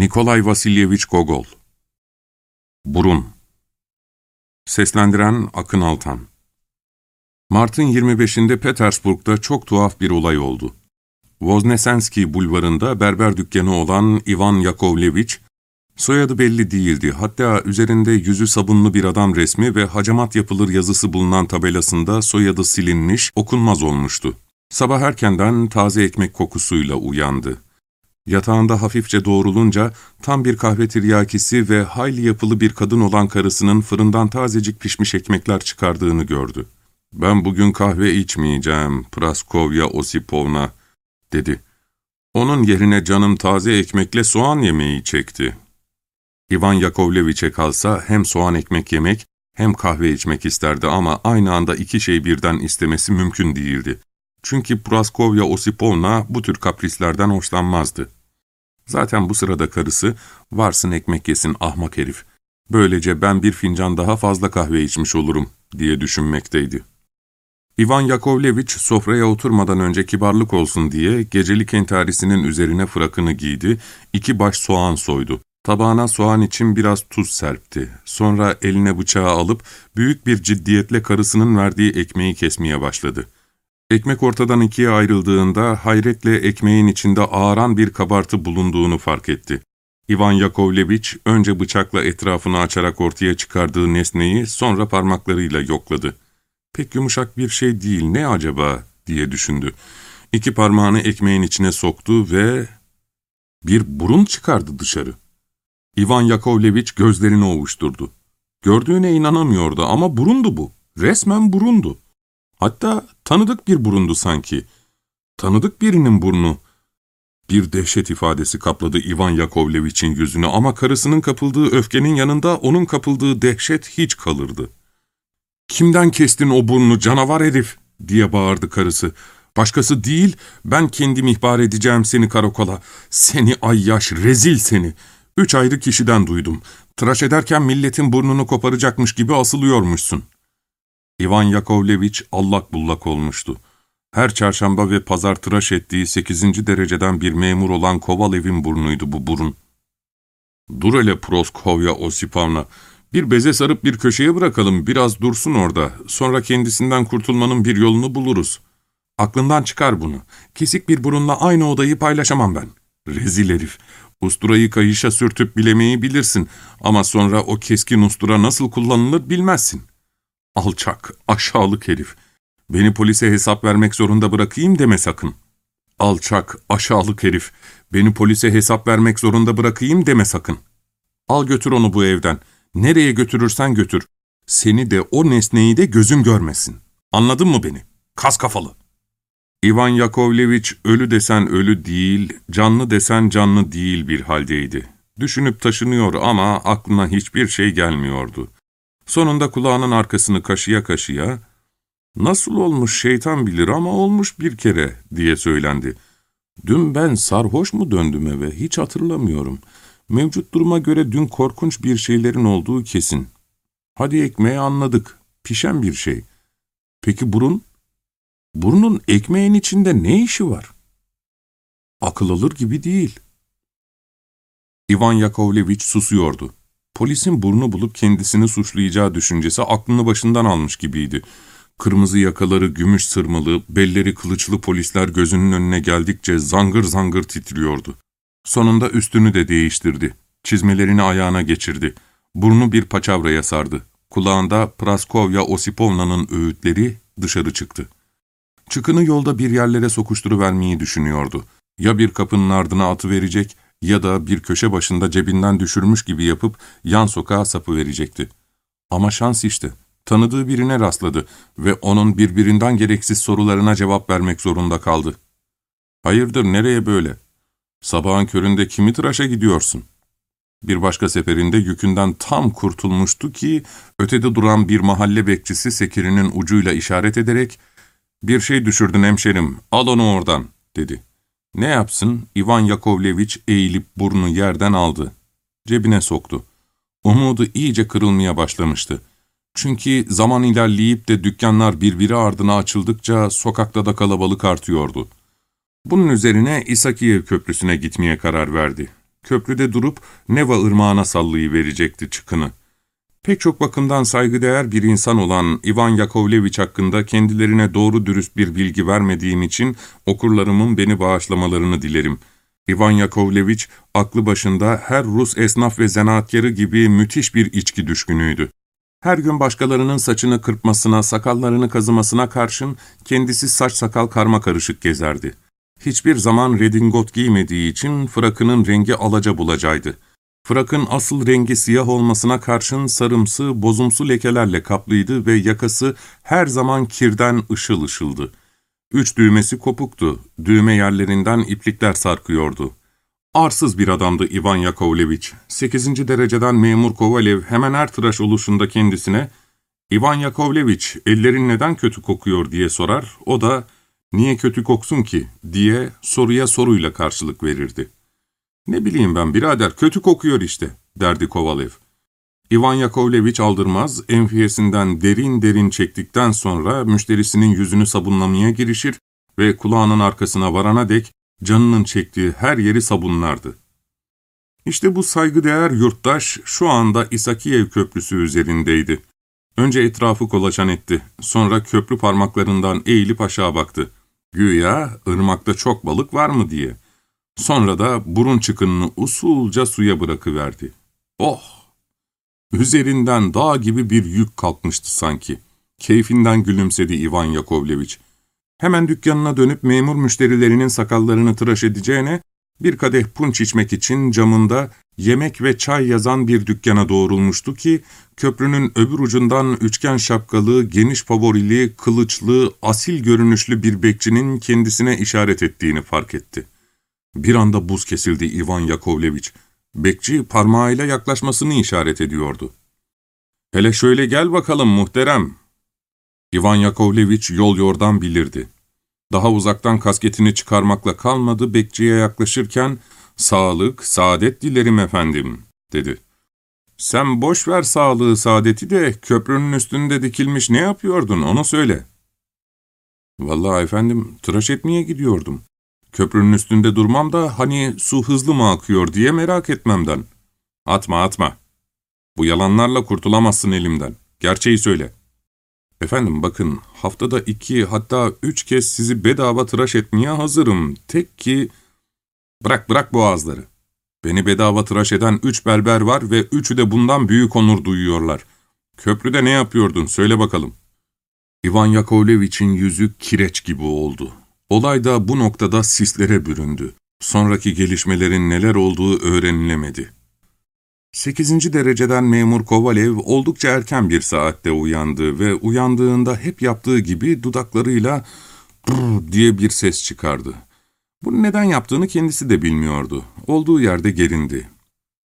Nikolay Vasilyevich Gogol Burun Seslendiren Akın Altan Mart'ın 25'inde Petersburg'da çok tuhaf bir olay oldu. Voznesenski bulvarında berber dükkanı olan Ivan Yakovlevich, soyadı belli değildi. Hatta üzerinde yüzü sabunlu bir adam resmi ve hacamat yapılır yazısı bulunan tabelasında soyadı silinmiş, okunmaz olmuştu. Sabah erkenden taze ekmek kokusuyla uyandı. Yatağında hafifçe doğrulunca tam bir kahve tiryakisi ve hayli yapılı bir kadın olan karısının fırından tazecik pişmiş ekmekler çıkardığını gördü. ''Ben bugün kahve içmeyeceğim, Praskovya Osipovna.'' dedi. Onun yerine canım taze ekmekle soğan yemeği çekti. İvan Yakovleviç'e kalsa hem soğan ekmek yemek hem kahve içmek isterdi ama aynı anda iki şey birden istemesi mümkün değildi. Çünkü Praskovya Osipovna bu tür kaprislerden hoşlanmazdı. Zaten bu sırada karısı, varsın ekmek yesin ahmak herif. Böylece ben bir fincan daha fazla kahve içmiş olurum diye düşünmekteydi. İvan Yakovlevich sofraya oturmadan önce kibarlık olsun diye gecelik entarisinin üzerine frakını giydi, iki baş soğan soydu. Tabağına soğan için biraz tuz serpti. Sonra eline bıçağı alıp büyük bir ciddiyetle karısının verdiği ekmeği kesmeye başladı. Ekmek ortadan ikiye ayrıldığında hayretle ekmeğin içinde ağıran bir kabartı bulunduğunu fark etti. İvan Yakovlevich önce bıçakla etrafını açarak ortaya çıkardığı nesneyi sonra parmaklarıyla yokladı. Pek yumuşak bir şey değil, ne acaba diye düşündü. İki parmağını ekmeğin içine soktu ve bir burun çıkardı dışarı. İvan Yakovlevich gözlerini ovuşturdu. Gördüğüne inanamıyordu ama burundu bu. Resmen burundu. Hatta tanıdık bir burundu sanki. Tanıdık birinin burnu. Bir dehşet ifadesi kapladı Ivan Yakovlevich'in yüzünü ama karısının kapıldığı öfkenin yanında onun kapıldığı dehşet hiç kalırdı. ''Kimden kestin o burnunu canavar herif?'' diye bağırdı karısı. ''Başkası değil, ben kendim ihbar edeceğim seni karakola. Seni ayyaş, rezil seni. Üç ayrı kişiden duydum. Tıraş ederken milletin burnunu koparacakmış gibi asılıyormuşsun.'' İvan Yakovlevich allak bullak olmuştu. Her çarşamba ve pazar tıraş ettiği sekizinci dereceden bir memur olan Kovalev'in burnuydu bu burun. ''Dur hele Proskovya Osipavna, bir beze sarıp bir köşeye bırakalım, biraz dursun orada, sonra kendisinden kurtulmanın bir yolunu buluruz. Aklından çıkar bunu, kesik bir burunla aynı odayı paylaşamam ben. Rezil herif, usturayı kayışa sürtüp bilemeyi bilirsin ama sonra o keskin ustura nasıl kullanılır bilmezsin. Alçak, aşağılık herif. Beni polise hesap vermek zorunda bırakayım deme sakın. Alçak, aşağılık herif. Beni polise hesap vermek zorunda bırakayım deme sakın. Al götür onu bu evden. Nereye götürürsen götür. Seni de o nesneyi de gözüm görmesin. Anladın mı beni? Kas kafalı. İvan Yakovlevich ölü desen ölü değil, canlı desen canlı değil bir haldeydi. Düşünüp taşınıyor ama aklına hiçbir şey gelmiyordu. Sonunda kulağının arkasını kaşıya kaşıya, ''Nasıl olmuş şeytan bilir ama olmuş bir kere.'' diye söylendi. ''Dün ben sarhoş mu döndüm eve hiç hatırlamıyorum. Mevcut duruma göre dün korkunç bir şeylerin olduğu kesin. Hadi ekmeği anladık, pişen bir şey. Peki burun? Burnun ekmeğin içinde ne işi var? Akıl alır gibi değil.'' İvan Yakovlevich susuyordu. Polisin burnu bulup kendisini suçlayacağı düşüncesi aklını başından almış gibiydi. Kırmızı yakaları gümüş sırmalı, belleri kılıçlı polisler gözünün önüne geldikçe zangır zangır titriyordu. Sonunda üstünü de değiştirdi. Çizmelerini ayağına geçirdi. Burnu bir paçavraya sardı. Kulağında Praskovya Osipovna'nın öğütleri dışarı çıktı. Çıkını yolda bir yerlere sokuşturuvermeyi düşünüyordu. Ya bir kapının ardına atıverecek ya da bir köşe başında cebinden düşürmüş gibi yapıp yan sokağa sapı verecekti. Ama şans işte, tanıdığı birine rastladı ve onun birbirinden gereksiz sorularına cevap vermek zorunda kaldı. ''Hayırdır, nereye böyle? Sabahın köründe kimi tıraşa gidiyorsun?'' Bir başka seferinde yükünden tam kurtulmuştu ki, ötede duran bir mahalle bekçisi sekirinin ucuyla işaret ederek, ''Bir şey düşürdün hemşerim, al onu oradan.'' dedi. Ne yapsın? Ivan Yakovlevich eğilip burnu yerden aldı. Cebine soktu. Umudu iyice kırılmaya başlamıştı. Çünkü zaman ilerleyip de dükkanlar birbiri ardına açıldıkça sokakta da kalabalık artıyordu. Bunun üzerine İsakiyev Köprüsü'ne gitmeye karar verdi. Köprüde durup Neva ırmağına sallayıverecekti çıkını. Pek çok bakımdan saygıdeğer bir insan olan Ivan Yakovlevich hakkında kendilerine doğru dürüst bir bilgi vermediğim için okurlarımın beni bağışlamalarını dilerim. Ivan Yakovlevich, aklı başında her Rus esnaf ve zanaatkarı gibi müthiş bir içki düşkünüydü. Her gün başkalarının saçını kırpmasına, sakallarını kazımasına karşın kendisi saç sakal karma karışık gezerdi. Hiçbir zaman redingot giymediği için frakının rengi alaca bulacaydı. Frakın asıl rengi siyah olmasına karşın sarımsı, bozumsu lekelerle kaplıydı ve yakası her zaman kirden ışıl ışıldı. Üç düğmesi kopuktu, düğme yerlerinden iplikler sarkıyordu. Arsız bir adamdı Ivan Yakovlevich. Sekizinci dereceden memur Kovalev hemen her tıraş oluşunda kendisine ''Ivan Yakovlevich, ellerin neden kötü kokuyor?'' diye sorar. O da ''Niye kötü koksun ki?'' diye soruya soruyla karşılık verirdi. ''Ne bileyim ben birader, kötü kokuyor işte.'' derdi Kovalev. Ivan Yakovlevich aldırmaz, enfiyesinden derin derin çektikten sonra müşterisinin yüzünü sabunlamaya girişir ve kulağının arkasına varana dek canının çektiği her yeri sabunlardı. İşte bu saygıdeğer yurttaş şu anda İsakiyev Köprüsü üzerindeydi. Önce etrafı kolaçan etti, sonra köprü parmaklarından eğilip aşağı baktı. Güya ırmakta çok balık var mı diye. Sonra da burun çıkınını usulca suya bırakıverdi. Oh! Üzerinden dağ gibi bir yük kalkmıştı sanki. Keyfinden gülümsedi Ivan Yakovlevich. Hemen dükkanına dönüp memur müşterilerinin sakallarını tıraş edeceğine, bir kadeh punç içmek için camında yemek ve çay yazan bir dükkana doğrulmuştu ki, köprünün öbür ucundan üçgen şapkalı, geniş favorili, kılıçlı, asil görünüşlü bir bekçinin kendisine işaret ettiğini fark etti. Bir anda buz kesildi Ivan Yakovlevich. Bekçi parmağıyla yaklaşmasını işaret ediyordu. ''Hele şöyle gel bakalım muhterem.'' Ivan Yakovlevich yol yordan bilirdi. Daha uzaktan kasketini çıkarmakla kalmadı, bekçiye yaklaşırken ''Sağlık, saadet dilerim efendim.'' dedi. ''Sen boş ver sağlığı, saadeti de köprünün üstünde dikilmiş ne yapıyordun onu söyle.'' ''Vallahi efendim, tıraş etmeye gidiyordum. Köprünün üstünde durmam da hani su hızlı mı akıyor diye merak etmemden. Atma atma. Bu yalanlarla kurtulamazsın elimden. Gerçeği söyle. Efendim bakın haftada iki hatta üç kez sizi bedava tıraş etmeye hazırım. Tek ki... Bırak bırak boğazları. Beni bedava tıraş eden üç berber var ve üçü de bundan büyük onur duyuyorlar. Köprüde ne yapıyordun söyle bakalım. Ivan Yakovlevich'in yüzü kireç gibi oldu. Olay da bu noktada sislere büründü. Sonraki gelişmelerin neler olduğu öğrenilemedi. Sekizinci dereceden memur Kovalev oldukça erken bir saatte uyandı ve uyandığında hep yaptığı gibi dudaklarıyla brrr diye bir ses çıkardı. Bunu neden yaptığını kendisi de bilmiyordu. Olduğu yerde gerindi.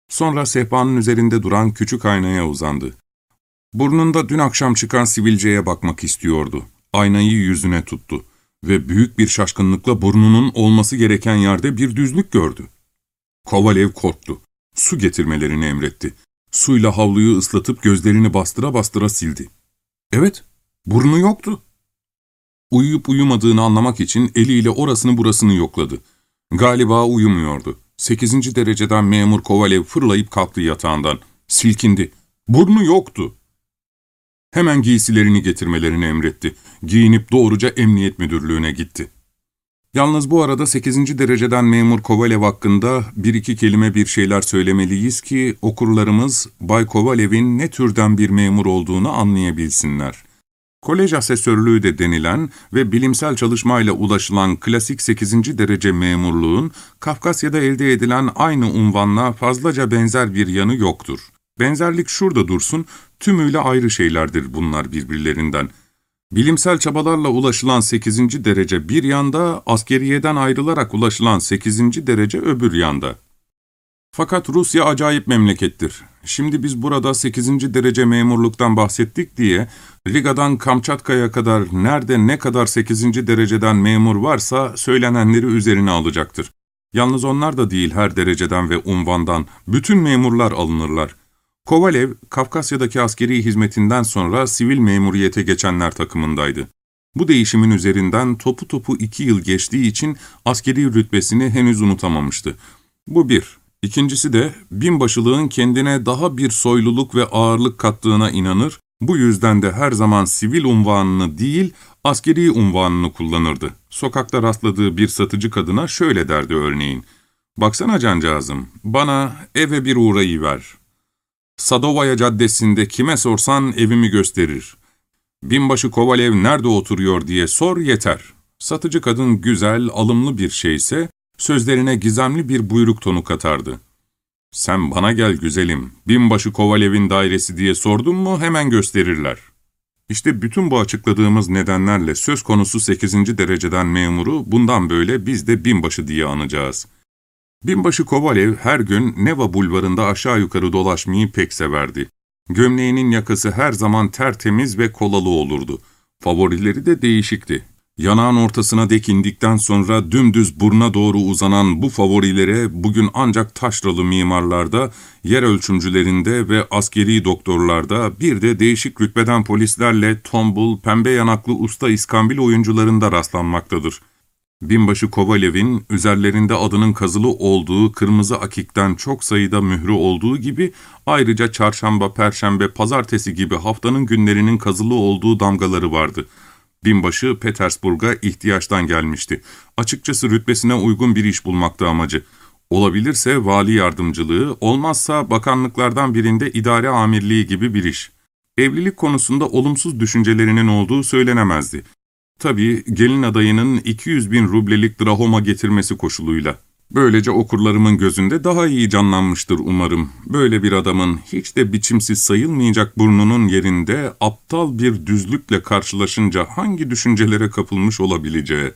Sonra sehpanın üzerinde duran küçük aynaya uzandı. Burnunda dün akşam çıkan sivilceye bakmak istiyordu. Aynayı yüzüne tuttu ve büyük bir şaşkınlıkla burnunun olması gereken yerde bir düzlük gördü. Kovalev korktu. Su getirmelerini emretti. Suyla havluyu ıslatıp gözlerini bastıra bastıra sildi. Evet, burnu yoktu. Uyuyup uyumadığını anlamak için eliyle orasını burasını yokladı. Galiba uyumuyordu. Sekizinci dereceden memur Kovalev fırlayıp kalktı yatağından. Silkindi. Burnu yoktu. Hemen giysilerini getirmelerini emretti. Giyinip doğruca emniyet müdürlüğüne gitti. Yalnız bu arada 8. dereceden memur Kovalev hakkında bir iki kelime bir şeyler söylemeliyiz ki okurlarımız Bay Kovalev'in ne türden bir memur olduğunu anlayabilsinler. Kolej asesörlüğü de denilen ve bilimsel çalışmayla ulaşılan klasik 8. derece memurluğun Kafkasya'da elde edilen aynı unvanla fazlaca benzer bir yanı yoktur. Benzerlik şurada dursun, tümüyle ayrı şeylerdir bunlar birbirlerinden. Bilimsel çabalarla ulaşılan 8. derece bir yanda, askeriyeden ayrılarak ulaşılan 8. derece öbür yanda. Fakat Rusya acayip memlekettir. Şimdi biz burada 8. derece memurluktan bahsettik diye, Riga'dan Kamçatka'ya kadar nerede ne kadar 8. dereceden memur varsa söylenenleri üzerine alacaktır. Yalnız onlar da değil her dereceden ve unvandan, bütün memurlar alınırlar. Kovalev, Kafkasya'daki askeri hizmetinden sonra sivil memuriyete geçenler takımındaydı. Bu değişimin üzerinden topu topu iki yıl geçtiği için askeri rütbesini henüz unutamamıştı. Bu bir. İkincisi de binbaşılığın kendine daha bir soyluluk ve ağırlık kattığına inanır, bu yüzden de her zaman sivil unvanını değil, askeri unvanını kullanırdı. Sokakta rastladığı bir satıcı kadına şöyle derdi örneğin, ''Baksana cancağızım, bana eve bir uğrayıver. Sadovaya caddesinde kime sorsan evimi gösterir. Binbaşı Kovalev nerede oturuyor diye sor yeter. Satıcı kadın güzel, alımlı bir şeyse, sözlerine gizemli bir buyruk tonu katardı. ''Sen bana gel güzelim, binbaşı Kovalev'in dairesi diye sordun mu hemen gösterirler.'' İşte bütün bu açıkladığımız nedenlerle söz konusu 8. dereceden memuru bundan böyle biz de binbaşı diye anacağız. Binbaşı Kovalev her gün Neva bulvarında aşağı yukarı dolaşmayı pek severdi. Gömleğinin yakası her zaman tertemiz ve kolalı olurdu. Favorileri de değişikti. Yanağın ortasına dekindikten sonra dümdüz buruna doğru uzanan bu favorilere bugün ancak taşralı mimarlarda, yer ölçümcülerinde ve askeri doktorlarda bir de değişik rütbeden polislerle tombul, pembe yanaklı usta iskambil oyuncularında rastlanmaktadır. Binbaşı Kovalev'in üzerlerinde adının kazılı olduğu kırmızı akikten çok sayıda mührü olduğu gibi ayrıca çarşamba, perşembe, pazartesi gibi haftanın günlerinin kazılı olduğu damgaları vardı.'' Binbaşı Petersburg'a ihtiyaçtan gelmişti. Açıkçası rütbesine uygun bir iş bulmakta amacı. Olabilirse vali yardımcılığı, olmazsa bakanlıklardan birinde idare amirliği gibi bir iş. Evlilik konusunda olumsuz düşüncelerinin olduğu söylenemezdi. Tabii gelin adayının 200 bin rublelik drahoma getirmesi koşuluyla. Böylece okurlarımın gözünde daha iyi canlanmıştır umarım. Böyle bir adamın hiç de biçimsiz sayılmayacak burnunun yerinde aptal bir düzlükle karşılaşınca hangi düşüncelere kapılmış olabileceği.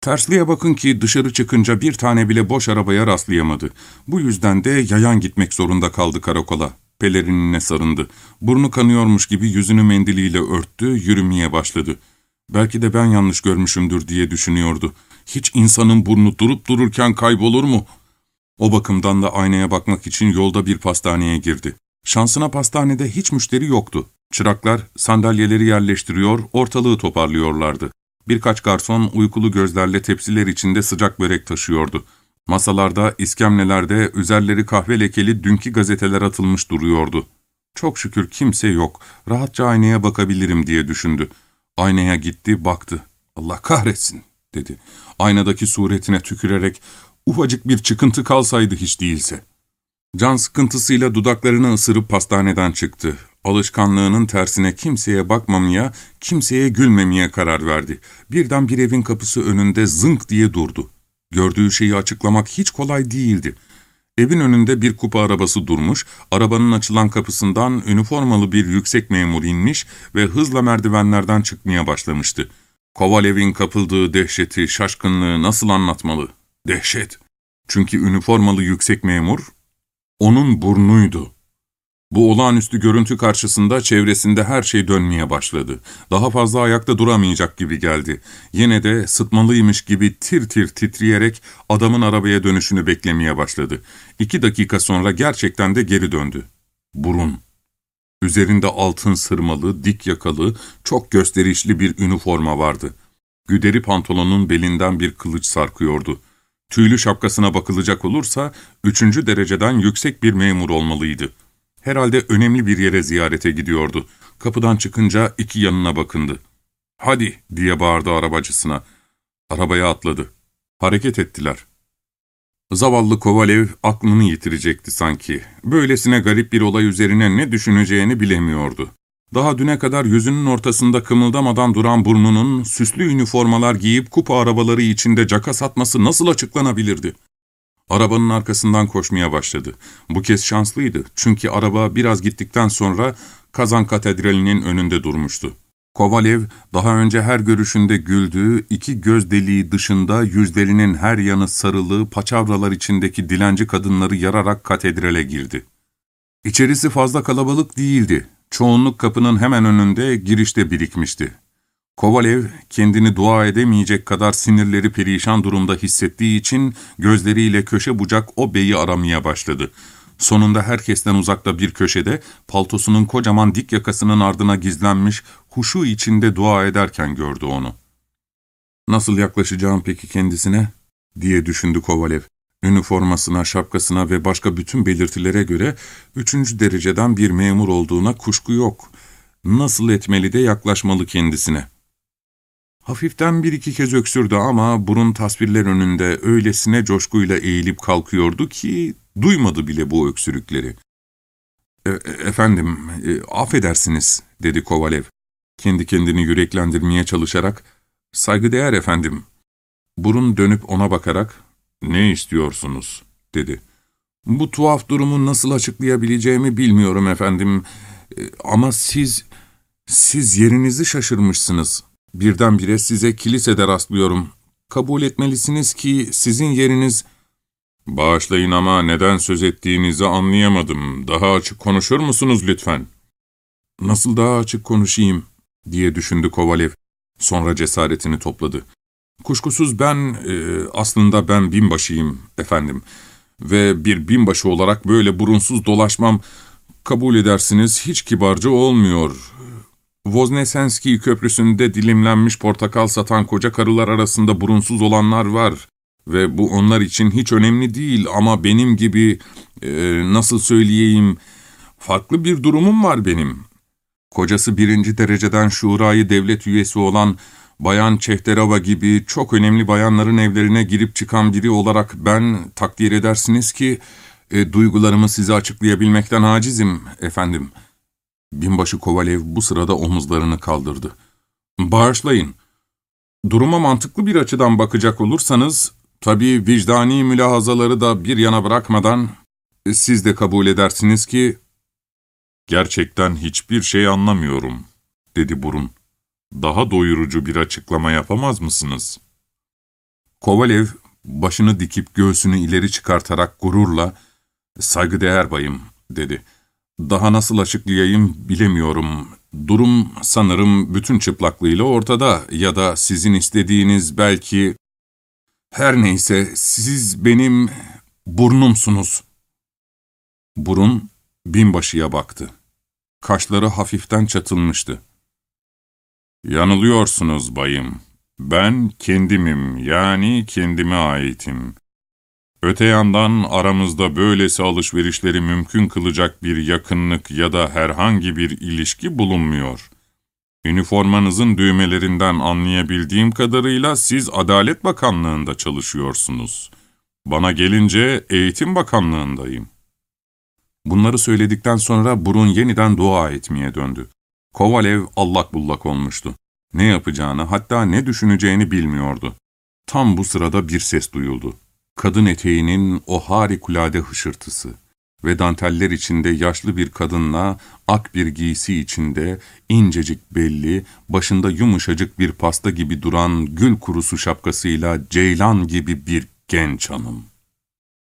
Tersliğe bakın ki dışarı çıkınca bir tane bile boş arabaya rastlayamadı. Bu yüzden de yayan gitmek zorunda kaldı karakola. Pelerinine sarındı. Burnu kanıyormuş gibi yüzünü mendiliyle örttü, yürümeye başladı. Belki de ben yanlış görmüşümdür diye düşünüyordu. Hiç insanın burnu durup dururken kaybolur mu? O bakımdan da aynaya bakmak için yolda bir pastaneye girdi. Şansına pastanede hiç müşteri yoktu. Çıraklar sandalyeleri yerleştiriyor, ortalığı toparlıyorlardı. Birkaç garson uykulu gözlerle tepsiler içinde sıcak börek taşıyordu. Masalarda, iskemlelerde üzerleri kahve lekeli dünkü gazeteler atılmış duruyordu. Çok şükür kimse yok, rahatça aynaya bakabilirim diye düşündü. Aynaya gitti, baktı. Allah kahretsin, dedi. Aynadaki suretine tükürerek, ufacık bir çıkıntı kalsaydı hiç değilse. Can sıkıntısıyla dudaklarını ısırıp pastaneden çıktı. Alışkanlığının tersine kimseye bakmamaya, kimseye gülmemeye karar verdi. Birden bir evin kapısı önünde zınk diye durdu. Gördüğü şeyi açıklamak hiç kolay değildi. Evin önünde bir kupa arabası durmuş, arabanın açılan kapısından üniformalı bir yüksek memur inmiş ve hızla merdivenlerden çıkmaya başlamıştı. Kovalev'in kapıldığı dehşeti, şaşkınlığı nasıl anlatmalı? Dehşet. Çünkü üniformalı yüksek memur, onun burnuydu. Bu olağanüstü görüntü karşısında çevresinde her şey dönmeye başladı. Daha fazla ayakta duramayacak gibi geldi. Yine de sıtmalıymış gibi tir tir titreyerek adamın arabaya dönüşünü beklemeye başladı. İki dakika sonra gerçekten de geri döndü. Burun. Üzerinde altın sırmalı, dik yakalı, çok gösterişli bir üniforma vardı. Güderi pantolonun belinden bir kılıç sarkıyordu. Tüylü şapkasına bakılacak olursa, üçüncü dereceden yüksek bir memur olmalıydı. Herhalde önemli bir yere ziyarete gidiyordu. Kapıdan çıkınca iki yanına bakındı. ''Hadi'' diye bağırdı arabacısına. Arabaya atladı. Hareket ettiler. Zavallı Kovalev aklını yitirecekti sanki. Böylesine garip bir olay üzerine ne düşüneceğini bilemiyordu. Daha düne kadar yüzünün ortasında kımıldamadan duran burnunun süslü üniformalar giyip kupa arabaları içinde caka satması nasıl açıklanabilirdi? Arabanın arkasından koşmaya başladı. Bu kez şanslıydı çünkü araba biraz gittikten sonra Kazan Katedrali'nin önünde durmuştu. Kovalev, daha önce her görüşünde güldüğü iki göz deliği dışında yüzlerinin her yanı sarılı, paçavralar içindeki dilenci kadınları yararak katedrale girdi. İçerisi fazla kalabalık değildi. Çoğunluk kapının hemen önünde girişte birikmişti. Kovalev, kendini dua edemeyecek kadar sinirleri perişan durumda hissettiği için gözleriyle köşe bucak o beyi aramaya başladı. Sonunda herkesten uzakta bir köşede paltosunun kocaman dik yakasının ardına gizlenmiş, huşu içinde dua ederken gördü onu. ''Nasıl yaklaşacağım peki kendisine?'' diye düşündü Kovalev. Üniformasına, şapkasına ve başka bütün belirtilere göre üçüncü dereceden bir memur olduğuna kuşku yok. Nasıl etmeli de yaklaşmalı kendisine. Hafiften bir iki kez öksürdü ama burun tasvirler önünde öylesine coşkuyla eğilip kalkıyordu ki duymadı bile bu öksürükleri. E, e efendim, e, affedersiniz, dedi Kovalev. Kendi kendini yüreklendirmeye çalışarak, saygıdeğer efendim. Burun dönüp ona bakarak, ne istiyorsunuz, dedi. Bu tuhaf durumu nasıl açıklayabileceğimi bilmiyorum efendim. E, ama siz, siz yerinizi şaşırmışsınız. Birdenbire size kilisede rastlıyorum. Kabul etmelisiniz ki sizin yeriniz... Bağışlayın ama neden söz ettiğinizi anlayamadım. Daha açık konuşur musunuz lütfen? Nasıl daha açık konuşayım, diye düşündü Kovalev. Sonra cesaretini topladı. Kuşkusuz ben, e, aslında ben binbaşıyım efendim. Ve bir binbaşı olarak böyle burunsuz dolaşmam, kabul edersiniz hiç kibarca olmuyor. Voznesenski Köprüsü'nde dilimlenmiş portakal satan koca karılar arasında burunsuz olanlar var. Ve bu onlar için hiç önemli değil ama benim gibi, e, nasıl söyleyeyim, farklı bir durumum var benim. Kocası birinci dereceden şurayı devlet üyesi olan Bayan Çehterava gibi çok önemli bayanların evlerine girip çıkan biri olarak ben takdir edersiniz ki, e, duygularımı size açıklayabilmekten acizim efendim.'' Binbaşı Kovalev bu sırada omuzlarını kaldırdı. Bağışlayın. Duruma mantıklı bir açıdan bakacak olursanız, tabii vicdani mülahazaları da bir yana bırakmadan, siz de kabul edersiniz ki, ''Gerçekten hiçbir şey anlamıyorum.'' dedi Burun. ''Daha doyurucu bir açıklama yapamaz mısınız?'' Kovalev, başını dikip göğsünü ileri çıkartarak gururla, ''Saygıdeğer bayım.'' dedi. Daha nasıl açıklayayım bilemiyorum. Durum sanırım bütün çıplaklığıyla ortada ya da sizin istediğiniz belki... Her neyse siz benim burnumsunuz. Burun binbaşıya baktı. Kaşları hafiften çatılmıştı. Yanılıyorsunuz bayım. Ben kendimim yani kendime aitim. Öte yandan aramızda böylesi alışverişleri mümkün kılacak bir yakınlık ya da herhangi bir ilişki bulunmuyor. Üniformanızın düğmelerinden anlayabildiğim kadarıyla siz Adalet Bakanlığı'nda çalışıyorsunuz. Bana gelince Eğitim Bakanlığı'ndayım. Bunları söyledikten sonra burun yeniden dua etmeye döndü. Kovalev allak bullak olmuştu. Ne yapacağını hatta ne düşüneceğini bilmiyordu. Tam bu sırada bir ses duyuldu kadın eteğinin o harikulade hışırtısı ve danteller içinde yaşlı bir kadınla ak bir giysi içinde incecik belli, başında yumuşacık bir pasta gibi duran gül kurusu şapkasıyla ceylan gibi bir genç hanım.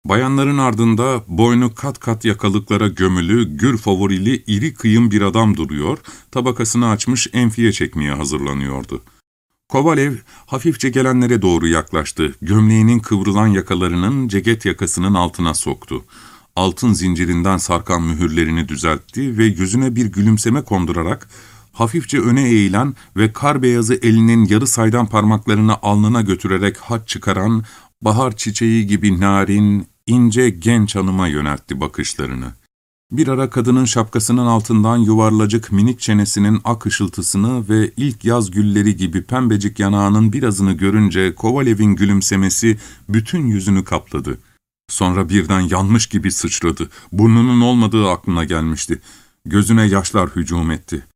Bayanların ardında boynu kat kat yakalıklara gömülü, gür favorili iri kıyım bir adam duruyor, tabakasını açmış enfiye çekmeye hazırlanıyordu. Kovalev hafifçe gelenlere doğru yaklaştı. Gömleğinin kıvrılan yakalarının ceket yakasının altına soktu. Altın zincirinden sarkan mühürlerini düzeltti ve yüzüne bir gülümseme kondurarak hafifçe öne eğilen ve kar beyazı elinin yarı saydam parmaklarını alnına götürerek hat çıkaran bahar çiçeği gibi narin, ince genç hanıma yöneltti bakışlarını. Bir ara kadının şapkasının altından yuvarlacık minik çenesinin ak ışıltısını ve ilk yaz gülleri gibi pembecik yanağının birazını görünce Kovalev'in gülümsemesi bütün yüzünü kapladı. Sonra birden yanmış gibi sıçradı. Burnunun olmadığı aklına gelmişti. Gözüne yaşlar hücum etti.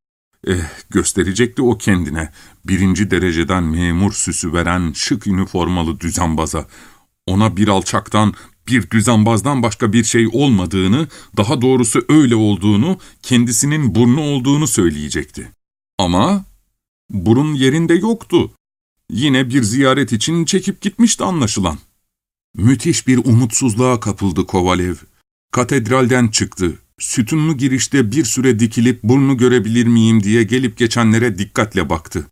Eh, gösterecekti o kendine. Birinci dereceden memur süsü veren şık üniformalı düzenbaza. Ona bir alçaktan, bir düzenbazdan başka bir şey olmadığını, daha doğrusu öyle olduğunu, kendisinin burnu olduğunu söyleyecekti. Ama burun yerinde yoktu. Yine bir ziyaret için çekip gitmişti anlaşılan. Müthiş bir umutsuzluğa kapıldı Kovalev. Katedralden çıktı. Sütunlu girişte bir süre dikilip burnu görebilir miyim diye gelip geçenlere dikkatle baktı.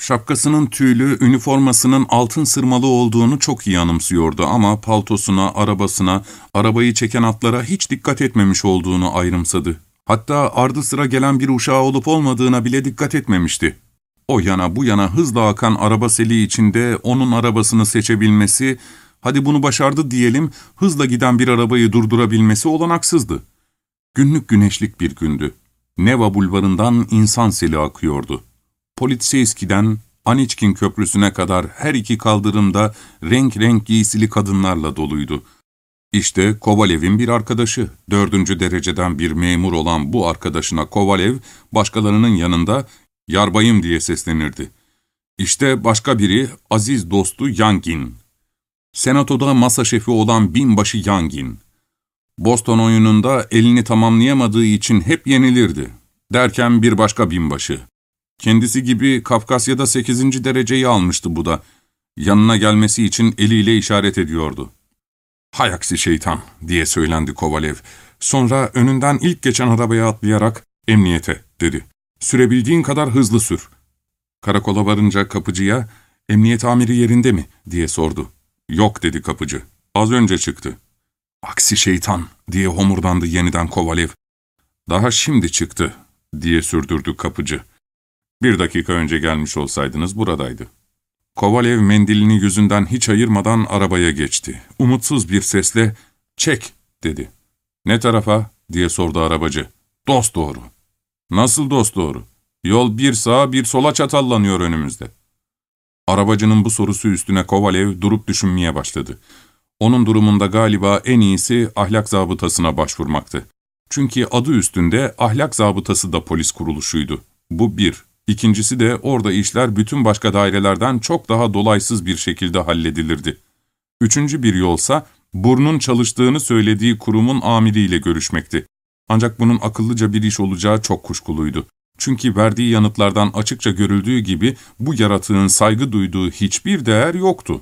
Şapkasının tüylü, üniformasının altın sırmalı olduğunu çok iyi anımsıyordu ama paltosuna, arabasına, arabayı çeken atlara hiç dikkat etmemiş olduğunu ayrımsadı. Hatta ardı sıra gelen bir uşağı olup olmadığına bile dikkat etmemişti. O yana bu yana hızla akan araba seli içinde onun arabasını seçebilmesi, Hadi bunu başardı diyelim, hızla giden bir arabayı durdurabilmesi olanaksızdı. Günlük güneşlik bir gündü. Neva bulvarından insan seli akıyordu. Politseyski'den Aniçkin Köprüsü'ne kadar her iki kaldırımda renk renk giysili kadınlarla doluydu. İşte Kovalev'in bir arkadaşı, dördüncü dereceden bir memur olan bu arkadaşına Kovalev, başkalarının yanında yarbayım diye seslenirdi. İşte başka biri aziz dostu Yangin. Senatoda masa şefi olan binbaşı Yangin. Boston oyununda elini tamamlayamadığı için hep yenilirdi. Derken bir başka binbaşı. Kendisi gibi Kafkasya'da 8. dereceyi almıştı bu da. Yanına gelmesi için eliyle işaret ediyordu. ''Hay aksi şeytan'' diye söylendi Kovalev. Sonra önünden ilk geçen arabaya atlayarak ''Emniyete'' dedi. ''Sürebildiğin kadar hızlı sür.'' Karakola varınca kapıcıya ''Emniyet amiri yerinde mi?'' diye sordu. ''Yok'' dedi kapıcı. ''Az önce çıktı.'' ''Aksi şeytan'' diye homurdandı yeniden Kovalev. ''Daha şimdi çıktı'' diye sürdürdü kapıcı. ''Bir dakika önce gelmiş olsaydınız buradaydı.'' Kovalev mendilini yüzünden hiç ayırmadan arabaya geçti. Umutsuz bir sesle ''Çek'' dedi. ''Ne tarafa?'' diye sordu arabacı. ''Dost doğru.'' ''Nasıl dost doğru?'' ''Yol bir sağa bir sola çatallanıyor önümüzde.'' Arabacının bu sorusu üstüne Kovalev durup düşünmeye başladı. Onun durumunda galiba en iyisi ahlak zabıtasına başvurmaktı. Çünkü adı üstünde ahlak zabıtası da polis kuruluşuydu. Bu bir. İkincisi de orada işler bütün başka dairelerden çok daha dolaysız bir şekilde halledilirdi. Üçüncü bir yolsa burnun çalıştığını söylediği kurumun amiriyle görüşmekti. Ancak bunun akıllıca bir iş olacağı çok kuşkuluydu. Çünkü verdiği yanıtlardan açıkça görüldüğü gibi bu yaratığın saygı duyduğu hiçbir değer yoktu.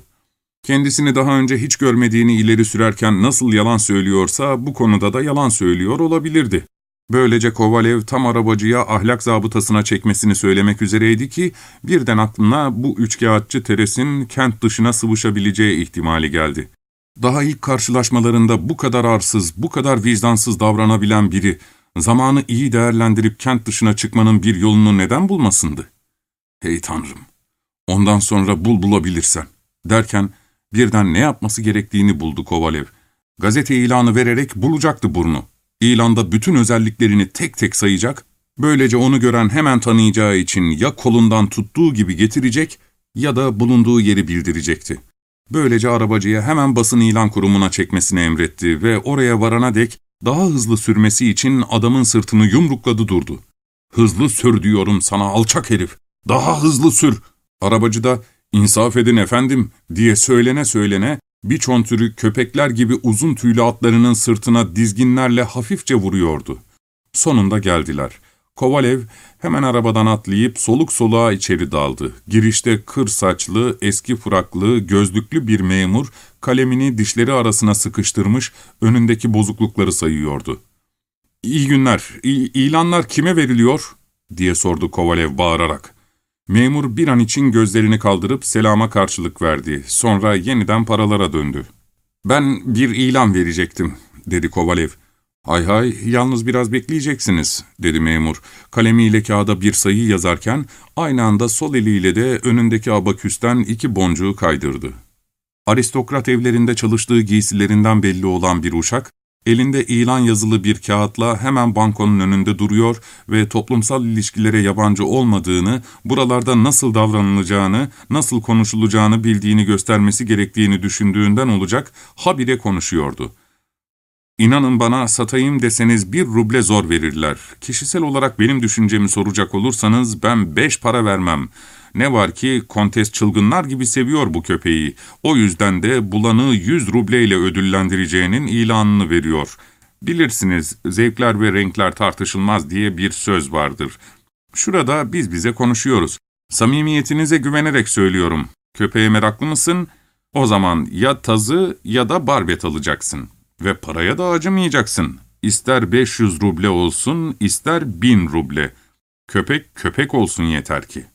Kendisini daha önce hiç görmediğini ileri sürerken nasıl yalan söylüyorsa bu konuda da yalan söylüyor olabilirdi. Böylece Kovalev tam arabacıya ahlak zabıtasına çekmesini söylemek üzereydi ki birden aklına bu üçkağıtçı Teres'in kent dışına sıvışabileceği ihtimali geldi. Daha ilk karşılaşmalarında bu kadar arsız, bu kadar vicdansız davranabilen biri, zamanı iyi değerlendirip kent dışına çıkmanın bir yolunu neden bulmasındı? Hey Tanrım! Ondan sonra bul bulabilirsen. Derken birden ne yapması gerektiğini buldu Kovalev. Gazete ilanı vererek bulacaktı burnu. İlanda bütün özelliklerini tek tek sayacak, böylece onu gören hemen tanıyacağı için ya kolundan tuttuğu gibi getirecek ya da bulunduğu yeri bildirecekti. Böylece arabacıya hemen basın ilan kurumuna çekmesini emretti ve oraya varana dek daha hızlı sürmesi için adamın sırtını yumrukladı durdu. ''Hızlı sür diyorum sana alçak herif, daha hızlı sür.'' Arabacı da ''İnsaf edin efendim'' diye söylene söylene bir çontürü köpekler gibi uzun tüylü atlarının sırtına dizginlerle hafifçe vuruyordu. Sonunda geldiler. Kovalev hemen arabadan atlayıp soluk soluğa içeri daldı. Girişte kır saçlı, eski fraklı, gözlüklü bir memur kalemini dişleri arasına sıkıştırmış önündeki bozuklukları sayıyordu. ''İyi günler, ilanlar kime veriliyor?'' diye sordu Kovalev bağırarak. Memur bir an için gözlerini kaldırıp selama karşılık verdi. Sonra yeniden paralara döndü. ''Ben bir ilan verecektim.'' dedi Kovalev. ''Hay hay, yalnız biraz bekleyeceksiniz.'' dedi memur. Kalemiyle kağıda bir sayı yazarken aynı anda sol eliyle de önündeki abaküsten iki boncuğu kaydırdı. Aristokrat evlerinde çalıştığı giysilerinden belli olan bir uşak, Elinde ilan yazılı bir kağıtla hemen bankonun önünde duruyor ve toplumsal ilişkilere yabancı olmadığını, buralarda nasıl davranılacağını, nasıl konuşulacağını bildiğini göstermesi gerektiğini düşündüğünden olacak habire konuşuyordu. İnanın bana satayım deseniz bir ruble zor verirler. Kişisel olarak benim düşüncemi soracak olursanız ben beş para vermem.'' Ne var ki kontes çılgınlar gibi seviyor bu köpeği. O yüzden de bulanığı 100 rubleyle ödüllendireceğinin ilanını veriyor. Bilirsiniz zevkler ve renkler tartışılmaz diye bir söz vardır. Şurada biz bize konuşuyoruz. Samimiyetinize güvenerek söylüyorum. Köpeğe meraklı mısın? O zaman ya tazı ya da barbet alacaksın. Ve paraya da acımayacaksın. İster 500 ruble olsun, ister 1000 ruble. Köpek köpek olsun yeter ki.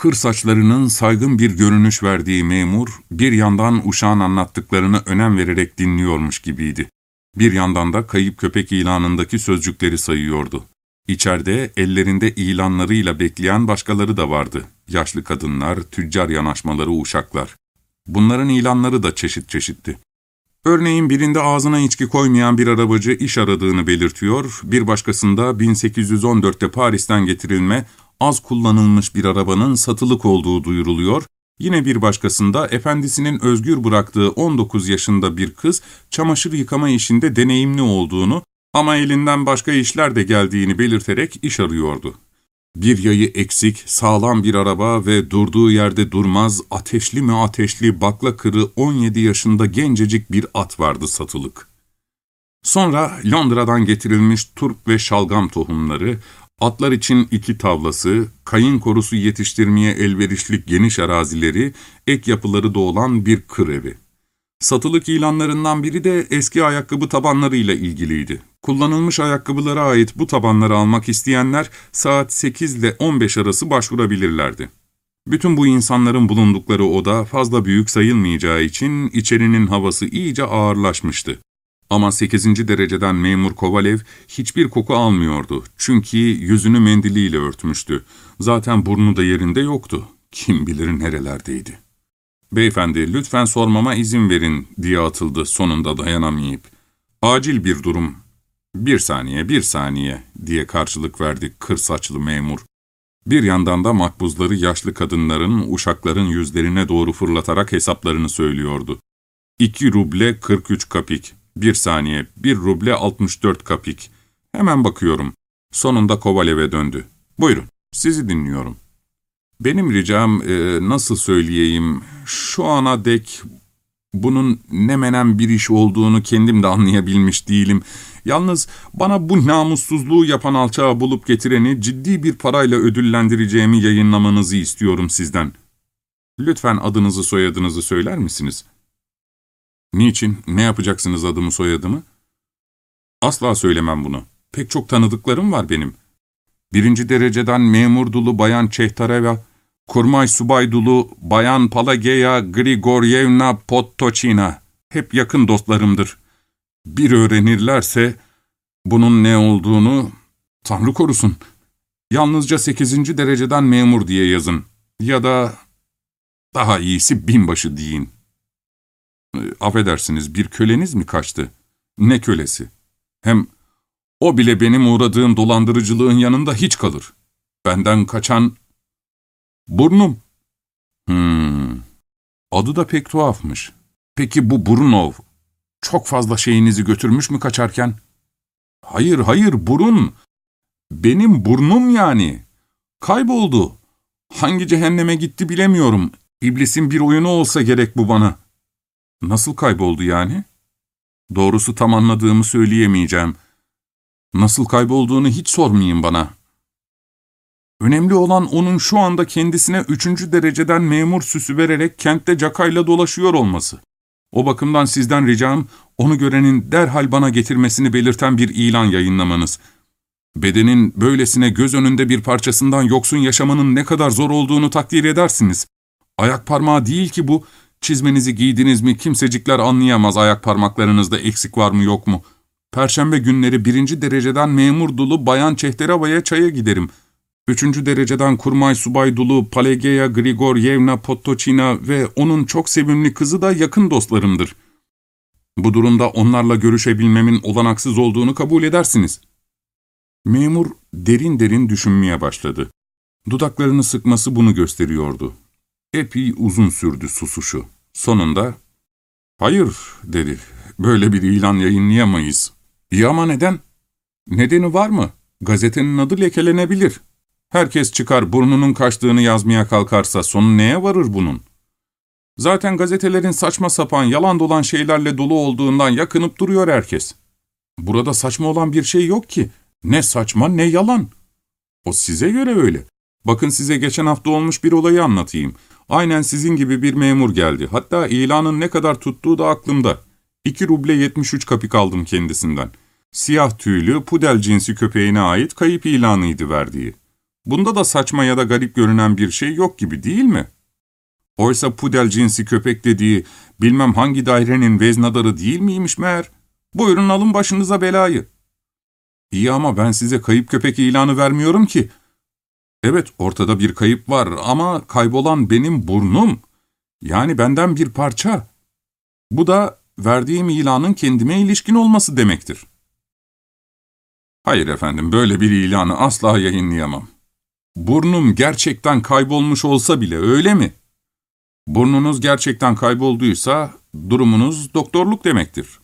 Kır saçlarının saygın bir görünüş verdiği memur, bir yandan uşağın anlattıklarını önem vererek dinliyormuş gibiydi. Bir yandan da kayıp köpek ilanındaki sözcükleri sayıyordu. İçeride ellerinde ilanlarıyla bekleyen başkaları da vardı. Yaşlı kadınlar, tüccar yanaşmaları uşaklar. Bunların ilanları da çeşit çeşitti. Örneğin birinde ağzına içki koymayan bir arabacı iş aradığını belirtiyor, bir başkasında 1814'te Paris'ten getirilme, az kullanılmış bir arabanın satılık olduğu duyuruluyor, yine bir başkasında efendisinin özgür bıraktığı 19 yaşında bir kız çamaşır yıkama işinde deneyimli olduğunu ama elinden başka işler de geldiğini belirterek iş arıyordu. Bir yayı eksik, sağlam bir araba ve durduğu yerde durmaz, ateşli mi ateşli, bakla kırı 17 yaşında gencecik bir at vardı satılık. Sonra Londra'dan getirilmiş turp ve şalgam tohumları, atlar için iki tavlası, kayın korusu yetiştirmeye elverişli geniş arazileri, ek yapıları da olan bir kır evi. Satılık ilanlarından biri de eski ayakkabı tabanlarıyla ilgiliydi. Kullanılmış ayakkabılara ait bu tabanları almak isteyenler saat 8 ile 15 arası başvurabilirlerdi. Bütün bu insanların bulundukları oda fazla büyük sayılmayacağı için içerinin havası iyice ağırlaşmıştı. Ama 8. dereceden memur Kovalev hiçbir koku almıyordu çünkü yüzünü mendiliyle örtmüştü. Zaten burnu da yerinde yoktu. Kim bilir nerelerdeydi. ''Beyefendi, lütfen sormama izin verin.'' diye atıldı sonunda dayanamayıp. ''Acil bir durum. Bir saniye, bir saniye.'' diye karşılık verdi kır saçlı memur. Bir yandan da makbuzları yaşlı kadınların, uşakların yüzlerine doğru fırlatarak hesaplarını söylüyordu. İki ruble 43 kapik. Bir saniye, bir ruble 64 kapik. Hemen bakıyorum. Sonunda Kovalev'e döndü. Buyurun, sizi dinliyorum. Benim ricam, e, nasıl söyleyeyim, şu ana dek bunun ne menen bir iş olduğunu kendim de anlayabilmiş değilim. Yalnız bana bu namussuzluğu yapan alçağı bulup getireni ciddi bir parayla ödüllendireceğimi yayınlamanızı istiyorum sizden. Lütfen adınızı soyadınızı söyler misiniz? Niçin, ne yapacaksınız adımı soyadımı? Asla söylemem bunu. Pek çok tanıdıklarım var benim. Birinci dereceden memur dulu Bayan Çehtareva, Kurmay Subay dulu Bayan Palageya Grigoryevna Pottoçina hep yakın dostlarımdır. Bir öğrenirlerse bunun ne olduğunu Tanrı korusun. Yalnızca sekizinci dereceden memur diye yazın. Ya da daha iyisi binbaşı deyin. E, affedersiniz bir köleniz mi kaçtı? Ne kölesi? Hem o bile benim uğradığım dolandırıcılığın yanında hiç kalır. Benden kaçan Burnum. Hmm. Adı da pek tuhafmış. Peki bu Brunov çok fazla şeyinizi götürmüş mü kaçarken? Hayır, hayır, burun. Benim burnum yani. Kayboldu. Hangi cehenneme gitti bilemiyorum. İblisin bir oyunu olsa gerek bu bana. Nasıl kayboldu yani? Doğrusu tam anladığımı söyleyemeyeceğim. Nasıl kaybolduğunu hiç sormayın bana. Önemli olan onun şu anda kendisine üçüncü dereceden memur süsü vererek kentte cakayla dolaşıyor olması. O bakımdan sizden ricam, onu görenin derhal bana getirmesini belirten bir ilan yayınlamanız. Bedenin böylesine göz önünde bir parçasından yoksun yaşamanın ne kadar zor olduğunu takdir edersiniz. Ayak parmağı değil ki bu, çizmenizi giydiniz mi kimsecikler anlayamaz ayak parmaklarınızda eksik var mı yok mu. Perşembe günleri birinci dereceden memur dolu Bayan Çehterava'ya çaya giderim.'' Üçüncü dereceden kurmay subay dulu Palegeya Grigoryevna Pottoçina ve onun çok sevimli kızı da yakın dostlarımdır. Bu durumda onlarla görüşebilmemin olanaksız olduğunu kabul edersiniz. Memur derin derin düşünmeye başladı. Dudaklarını sıkması bunu gösteriyordu. Epey uzun sürdü susuşu. Sonunda, ''Hayır'' dedi. ''Böyle bir ilan yayınlayamayız.'' ''İyi ama neden?'' ''Nedeni var mı? Gazetenin adı lekelenebilir.'' Herkes çıkar burnunun kaçtığını yazmaya kalkarsa sonu neye varır bunun? Zaten gazetelerin saçma sapan, yalan dolan şeylerle dolu olduğundan yakınıp duruyor herkes. Burada saçma olan bir şey yok ki. Ne saçma ne yalan. O size göre öyle. Bakın size geçen hafta olmuş bir olayı anlatayım. Aynen sizin gibi bir memur geldi. Hatta ilanın ne kadar tuttuğu da aklımda. 2 ruble 73 kapik aldım kendisinden. Siyah tüylü, pudel cinsi köpeğine ait kayıp ilanıydı verdiği. Bunda da saçma ya da garip görünen bir şey yok gibi değil mi? Oysa pudel cinsi köpek dediği bilmem hangi dairenin veznadarı değil miymiş meğer? Buyurun alın başınıza belayı. İyi ama ben size kayıp köpek ilanı vermiyorum ki. Evet ortada bir kayıp var ama kaybolan benim burnum. Yani benden bir parça. Bu da verdiğim ilanın kendime ilişkin olması demektir. Hayır efendim, böyle bir ilanı asla yayınlayamam. Burnum gerçekten kaybolmuş olsa bile öyle mi? Burnunuz gerçekten kaybolduysa durumunuz doktorluk demektir.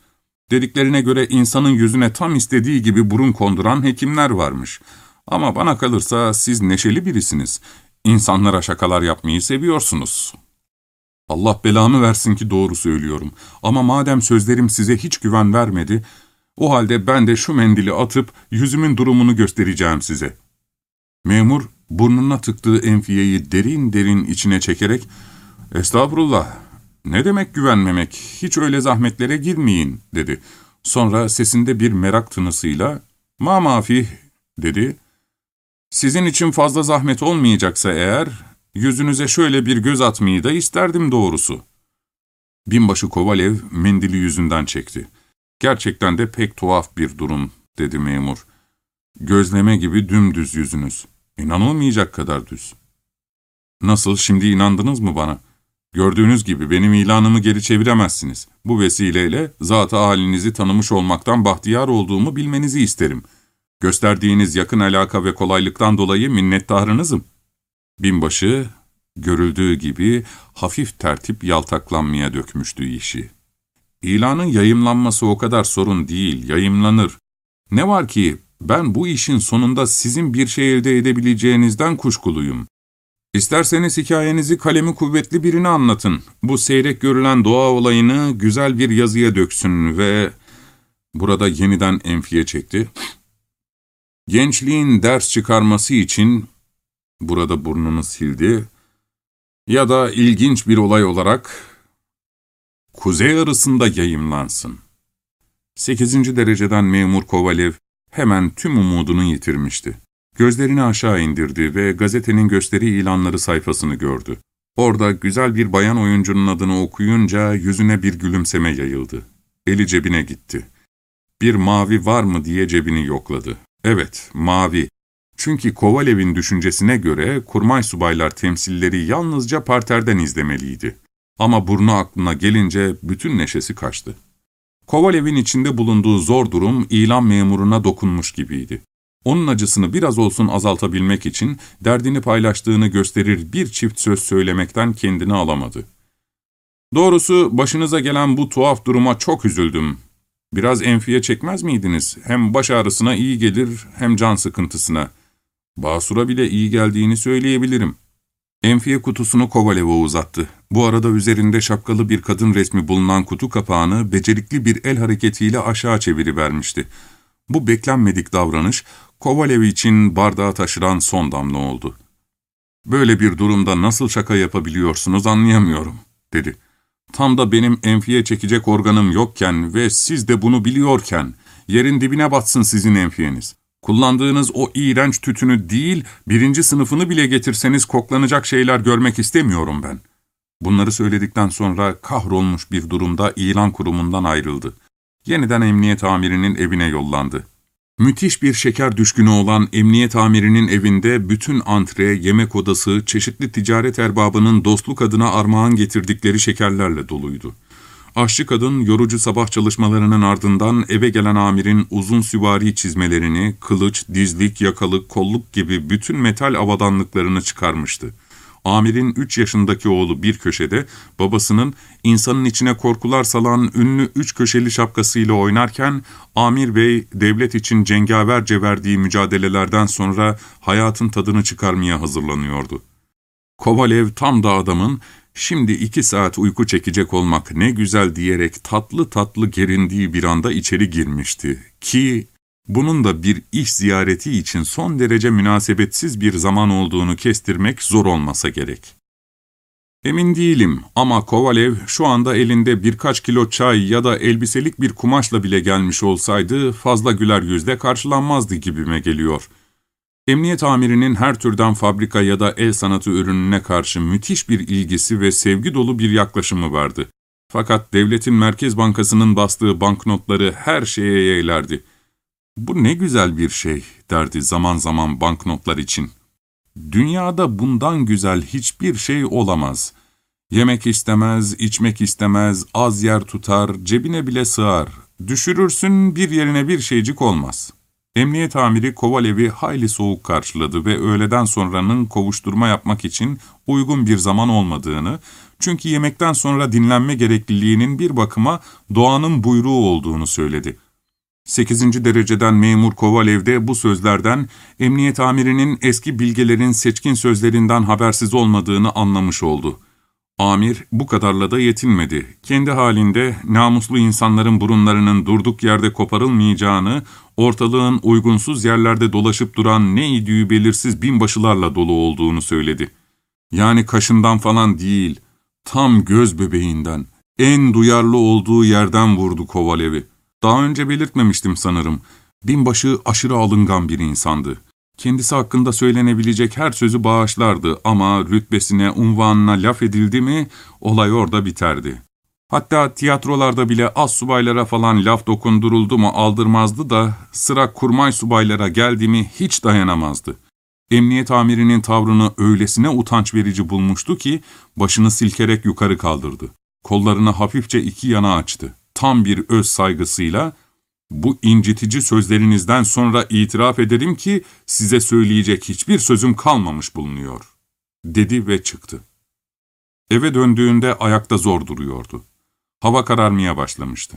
Dediklerine göre insanın yüzüne tam istediği gibi burun konduran hekimler varmış. Ama bana kalırsa siz neşeli birisiniz. İnsanlara şakalar yapmayı seviyorsunuz. Allah belamı versin ki doğru söylüyorum. Ama madem sözlerim size hiç güven vermedi, o halde ben de şu mendili atıp yüzümün durumunu göstereceğim size. Memur burnuna tıktığı enfiyeyi derin derin içine çekerek, ''Estağfurullah, ne demek güvenmemek, hiç öyle zahmetlere girmeyin.'' dedi. Sonra sesinde bir merak tınısıyla, ''Ma mafih'' dedi. ''Sizin için fazla zahmet olmayacaksa eğer, yüzünüze şöyle bir göz atmayı da isterdim doğrusu.'' Binbaşı Kovalev mendili yüzünden çekti. ''Gerçekten de pek tuhaf bir durum.'' dedi memur. ''Gözleme gibi dümdüz yüzünüz. İnanılmayacak kadar düz.'' ''Nasıl, şimdi inandınız mı bana?'' Gördüğünüz gibi benim ilanımı geri çeviremezsiniz. Bu vesileyle zat-ı halinizi tanımış olmaktan bahtiyar olduğumu bilmenizi isterim. Gösterdiğiniz yakın alaka ve kolaylıktan dolayı minnettarınızım. Binbaşı, görüldüğü gibi hafif tertip yaltaklanmaya dökmüştü işi. İlanın yayımlanması o kadar sorun değil, yayımlanır. Ne var ki ben bu işin sonunda sizin bir şey elde edebileceğinizden kuşkuluyum. İsterseniz hikayenizi kalemi kuvvetli birine anlatın. Bu seyrek görülen doğa olayını güzel bir yazıya döksün ve... Burada yeniden enfiye çekti. Gençliğin ders çıkarması için... Burada burnunu sildi. Ya da ilginç bir olay olarak... Kuzey arasında yayımlansın. Sekizinci dereceden memur Kovalev hemen tüm umudunu yitirmişti. Gözlerini aşağı indirdi ve gazetenin gösteri ilanları sayfasını gördü. Orada güzel bir bayan oyuncunun adını okuyunca yüzüne bir gülümseme yayıldı. Eli cebine gitti. Bir mavi var mı diye cebini yokladı. Evet, mavi. Çünkü Kovalev'in düşüncesine göre kurmay subaylar temsilleri yalnızca parterden izlemeliydi. Ama burnu aklına gelince bütün neşesi kaçtı. Kovalev'in içinde bulunduğu zor durum ilan memuruna dokunmuş gibiydi. Onun acısını biraz olsun azaltabilmek için derdini paylaştığını gösterir bir çift söz söylemekten kendini alamadı. Doğrusu başınıza gelen bu tuhaf duruma çok üzüldüm. Biraz enfiye çekmez miydiniz? Hem baş ağrısına iyi gelir hem can sıkıntısına. Basura bile iyi geldiğini söyleyebilirim. Enfiye kutusunu Kovalev'e uzattı. Bu arada üzerinde şapkalı bir kadın resmi bulunan kutu kapağını becerikli bir el hareketiyle aşağı çevirivermişti. Bu beklenmedik davranış, Kovalev için bardağı taşıran son damla oldu. ''Böyle bir durumda nasıl şaka yapabiliyorsunuz anlayamıyorum.'' dedi. ''Tam da benim enfiye çekecek organım yokken ve siz de bunu biliyorken, yerin dibine batsın sizin enfiyeniz. Kullandığınız o iğrenç tütünü değil, birinci sınıfını bile getirseniz koklanacak şeyler görmek istemiyorum ben.'' Bunları söyledikten sonra kahrolmuş bir durumda ilan kurumundan ayrıldı. Yeniden emniyet amirinin evine yollandı. Müthiş bir şeker düşkünü olan emniyet amirinin evinde bütün antre, yemek odası, çeşitli ticaret erbabının dostluk adına armağan getirdikleri şekerlerle doluydu. Aşçı kadın yorucu sabah çalışmalarının ardından eve gelen amirin uzun süvari çizmelerini, kılıç, dizlik, yakalık, kolluk gibi bütün metal avadanlıklarını çıkarmıştı. Amir'in üç yaşındaki oğlu bir köşede, babasının insanın içine korkular salan ünlü üç köşeli şapkasıyla oynarken, Amir Bey devlet için cengaverce verdiği mücadelelerden sonra hayatın tadını çıkarmaya hazırlanıyordu. Kovalev tam da adamın, şimdi iki saat uyku çekecek olmak ne güzel diyerek tatlı tatlı gerindiği bir anda içeri girmişti. Ki bunun da bir iş ziyareti için son derece münasebetsiz bir zaman olduğunu kestirmek zor olmasa gerek. Emin değilim ama Kovalev şu anda elinde birkaç kilo çay ya da elbiselik bir kumaşla bile gelmiş olsaydı fazla güler yüzle karşılanmazdı gibime geliyor. Emniyet amirinin her türden fabrika ya da el sanatı ürününe karşı müthiş bir ilgisi ve sevgi dolu bir yaklaşımı vardı. Fakat devletin Merkez Bankası'nın bastığı banknotları her şeye yeğlerdi. Bu ne güzel bir şey derdi zaman zaman banknotlar için. Dünyada bundan güzel hiçbir şey olamaz. Yemek istemez, içmek istemez, az yer tutar, cebine bile sığar. Düşürürsün bir yerine bir şeycik olmaz. Emniyet amiri Kovalev'i hayli soğuk karşıladı ve öğleden sonranın kovuşturma yapmak için uygun bir zaman olmadığını, çünkü yemekten sonra dinlenme gerekliliğinin bir bakıma doğanın buyruğu olduğunu söyledi. 8. dereceden memur Kovalev de bu sözlerden emniyet amirinin eski bilgelerin seçkin sözlerinden habersiz olmadığını anlamış oldu. Amir bu kadarla da yetinmedi. Kendi halinde namuslu insanların burunlarının durduk yerde koparılmayacağını, ortalığın uygunsuz yerlerde dolaşıp duran ne idüğü belirsiz binbaşılarla dolu olduğunu söyledi. Yani kaşından falan değil, tam göz bebeğinden, en duyarlı olduğu yerden vurdu Kovalev'i. Daha önce belirtmemiştim sanırım. Binbaşı aşırı alıngan bir insandı. Kendisi hakkında söylenebilecek her sözü bağışlardı ama rütbesine, unvanına laf edildi mi olay orada biterdi. Hatta tiyatrolarda bile az subaylara falan laf dokunduruldu mu aldırmazdı da sıra kurmay subaylara geldi mi hiç dayanamazdı. Emniyet amirinin tavrını öylesine utanç verici bulmuştu ki başını silkerek yukarı kaldırdı. Kollarını hafifçe iki yana açtı. Tam bir öz saygısıyla bu incitici sözlerinizden sonra itiraf ederim ki size söyleyecek hiçbir sözüm kalmamış bulunuyor, dedi ve çıktı. Eve döndüğünde ayakta zor duruyordu. Hava kararmaya başlamıştı.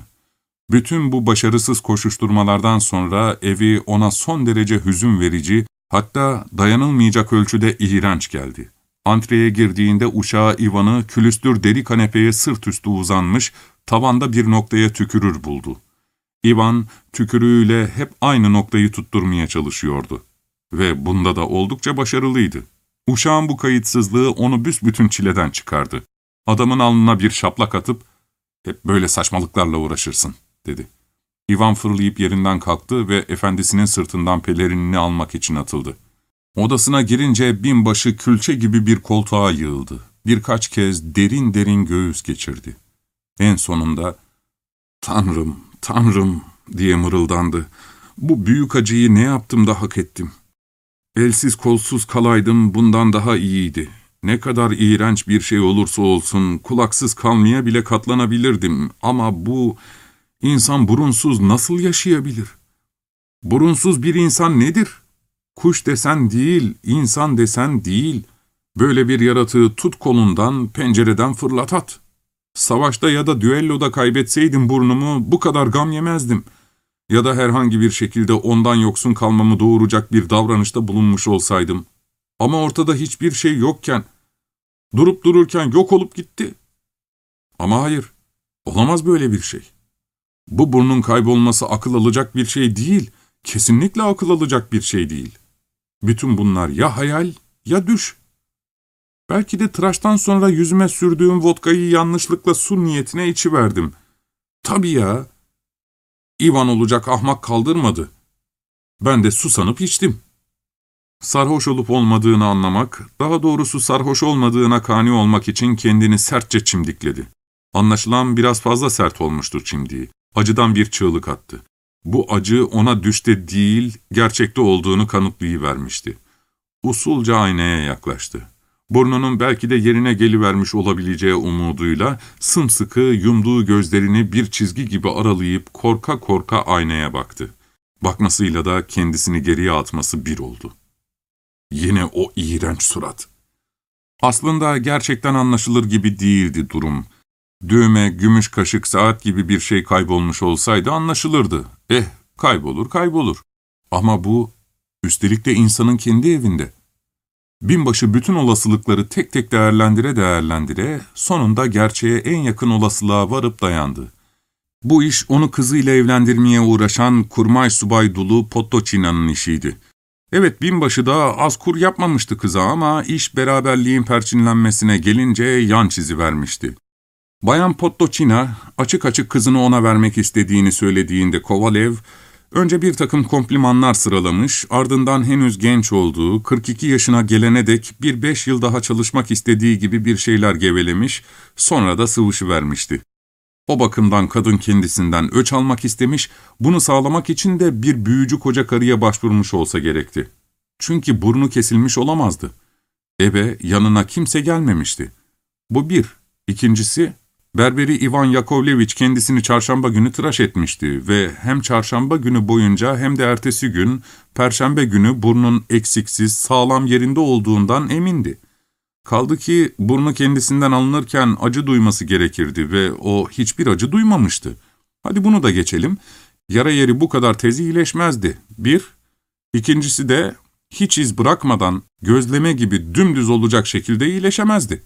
Bütün bu başarısız koşuşturmalardan sonra evi ona son derece hüzün verici, hatta dayanılmayacak ölçüde iğrenç geldi. Antreye girdiğinde uşağı Ivan'ı külüstür deri kanepeye sırt üstü uzanmış, tavanda bir noktaya tükürür buldu. Ivan tükürüğüyle hep aynı noktayı tutturmaya çalışıyordu. Ve bunda da oldukça başarılıydı. Uşağın bu kayıtsızlığı onu büsbütün çileden çıkardı. Adamın alnına bir şaplak atıp, ''Hep böyle saçmalıklarla uğraşırsın.'' dedi. Ivan fırlayıp yerinden kalktı ve efendisinin sırtından pelerinini almak için atıldı. Odasına girince binbaşı külçe gibi bir koltuğa yığıldı. Birkaç kez derin derin göğüs geçirdi. En sonunda, ''Tanrım, Tanrım!'' diye mırıldandı. ''Bu büyük acıyı ne yaptım da hak ettim? Elsiz kolsuz kalaydım bundan daha iyiydi. Ne kadar iğrenç bir şey olursa olsun kulaksız kalmaya bile katlanabilirdim. Ama bu, insan burunsuz nasıl yaşayabilir? Burunsuz bir insan nedir? Kuş desen değil, insan desen değil. Böyle bir yaratığı tut kolundan, pencereden fırlat at.'' Savaşta ya da düelloda kaybetseydim burnumu bu kadar gam yemezdim. Ya da herhangi bir şekilde ondan yoksun kalmamı doğuracak bir davranışta bulunmuş olsaydım. Ama ortada hiçbir şey yokken, durup dururken yok olup gitti. Ama hayır, olamaz böyle bir şey. Bu burnun kaybolması akıl alacak bir şey değil, kesinlikle akıl alacak bir şey değil. Bütün bunlar ya hayal ya düş. Belki de tıraştan sonra yüzüme sürdüğüm vodkayı yanlışlıkla su niyetine içiverdim. Tabii ya. İvan olacak ahmak kaldırmadı. Ben de su sanıp içtim. Sarhoş olup olmadığını anlamak, daha doğrusu sarhoş olmadığına kani olmak için kendini sertçe çimdikledi. Anlaşılan biraz fazla sert olmuştur çimdiği. Acıdan bir çığlık attı. Bu acı ona düşte değil, gerçekte olduğunu kanıtlayıvermişti. Usulca aynaya yaklaştı burnunun belki de yerine gelivermiş olabileceği umuduyla sımsıkı yumduğu gözlerini bir çizgi gibi aralayıp korka korka aynaya baktı. Bakmasıyla da kendisini geriye atması bir oldu. Yine o iğrenç surat. Aslında gerçekten anlaşılır gibi değildi durum. Düğme, gümüş kaşık, saat gibi bir şey kaybolmuş olsaydı anlaşılırdı. Eh, kaybolur kaybolur. Ama bu, üstelik de insanın kendi evinde. Binbaşı bütün olasılıkları tek tek değerlendire değerlendire sonunda gerçeğe en yakın olasılığa varıp dayandı. Bu iş onu kızıyla evlendirmeye uğraşan kurmay subay dulu Pottoçina'nın işiydi. Evet binbaşı da az kur yapmamıştı kıza ama iş beraberliğin perçinlenmesine gelince yan çizi vermişti. Bayan Pottoçina açık açık kızını ona vermek istediğini söylediğinde Kovalev, Önce bir takım komplimanlar sıralamış, ardından henüz genç olduğu, 42 yaşına gelene dek bir beş yıl daha çalışmak istediği gibi bir şeyler gevelemiş, sonra da sıvışı vermişti. O bakımdan kadın kendisinden öç almak istemiş, bunu sağlamak için de bir büyücü koca karıya başvurmuş olsa gerekti. Çünkü burnu kesilmiş olamazdı. Eve yanına kimse gelmemişti. Bu bir. İkincisi, berberi Ivan Yakovlevich kendisini çarşamba günü tıraş etmişti ve hem çarşamba günü boyunca hem de ertesi gün, perşembe günü burnun eksiksiz, sağlam yerinde olduğundan emindi. Kaldı ki burnu kendisinden alınırken acı duyması gerekirdi ve o hiçbir acı duymamıştı. Hadi bunu da geçelim. Yara yeri bu kadar tez iyileşmezdi. Bir. İkincisi de hiç iz bırakmadan gözleme gibi dümdüz olacak şekilde iyileşemezdi.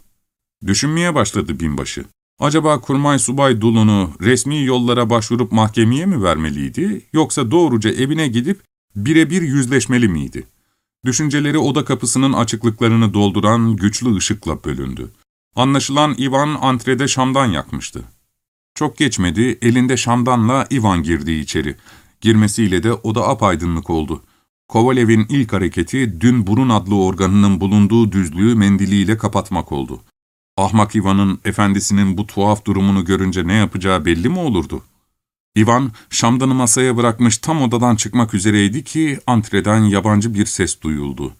Düşünmeye başladı binbaşı. Acaba kurmay subay Dulun'u resmi yollara başvurup mahkemeye mi vermeliydi, yoksa doğruca evine gidip birebir yüzleşmeli miydi? Düşünceleri oda kapısının açıklıklarını dolduran güçlü ışıkla bölündü. Anlaşılan Ivan antrede şamdan yakmıştı. Çok geçmedi, elinde şamdanla Ivan girdi içeri. Girmesiyle de oda apaydınlık oldu. Kovalev'in ilk hareketi dün burun adlı organının bulunduğu düzlüğü mendiliyle kapatmak oldu. Ahmak Ivan'ın efendisinin bu tuhaf durumunu görünce ne yapacağı belli mi olurdu? Ivan, şamdanı masaya bırakmış tam odadan çıkmak üzereydi ki antreden yabancı bir ses duyuldu.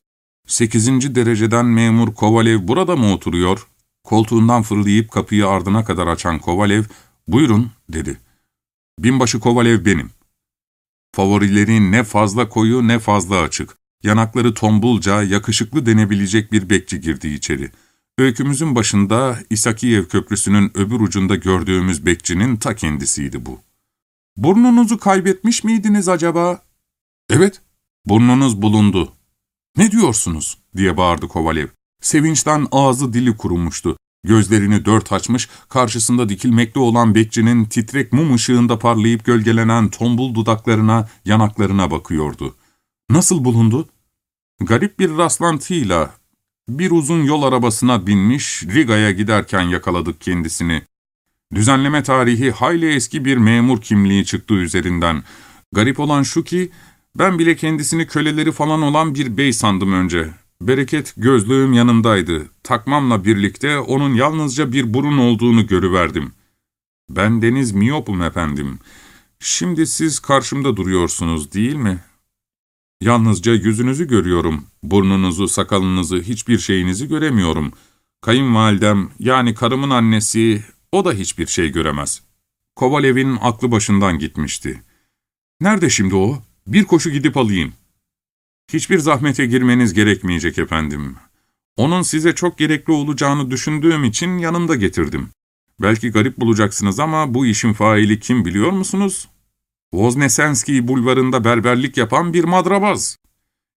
Sekizinci dereceden memur Kovalev burada mı oturuyor? Koltuğundan fırlayıp kapıyı ardına kadar açan Kovalev, ''Buyurun'' dedi. ''Binbaşı Kovalev benim.'' Favorileri ne fazla koyu ne fazla açık. Yanakları tombulca, yakışıklı denebilecek bir bekçi girdi içeri. Öykümüzün başında İsakiyev Köprüsü'nün öbür ucunda gördüğümüz bekçinin ta kendisiydi bu. ''Burnunuzu kaybetmiş miydiniz acaba?'' ''Evet, burnunuz bulundu.'' ''Ne diyorsunuz?'' diye bağırdı Kovalev. Sevinçten ağzı dili kurumuştu. Gözlerini dört açmış, karşısında dikilmekte olan bekçinin titrek mum ışığında parlayıp gölgelenen tombul dudaklarına, yanaklarına bakıyordu. Nasıl bulundu? Garip bir rastlantıyla bir uzun yol arabasına binmiş, Riga'ya giderken yakaladık kendisini. Düzenleme tarihi hayli eski bir memur kimliği çıktı üzerinden. Garip olan şu ki, ben bile kendisini köleleri falan olan bir bey sandım önce. Bereket gözlüğüm yanımdaydı. Takmamla birlikte onun yalnızca bir burun olduğunu görüverdim. Ben deniz miyopum efendim. Şimdi siz karşımda duruyorsunuz değil mi? Yalnızca yüzünüzü görüyorum. Burnunuzu, sakalınızı, hiçbir şeyinizi göremiyorum. Kayınvalidem, yani karımın annesi, o da hiçbir şey göremez. Kovalev'in aklı başından gitmişti. Nerede şimdi o? Bir koşu gidip alayım. Hiçbir zahmete girmeniz gerekmeyecek efendim. Onun size çok gerekli olacağını düşündüğüm için yanımda getirdim. Belki garip bulacaksınız ama bu işin faili kim biliyor musunuz? Voznesenski bulvarında berberlik yapan bir madrabaz.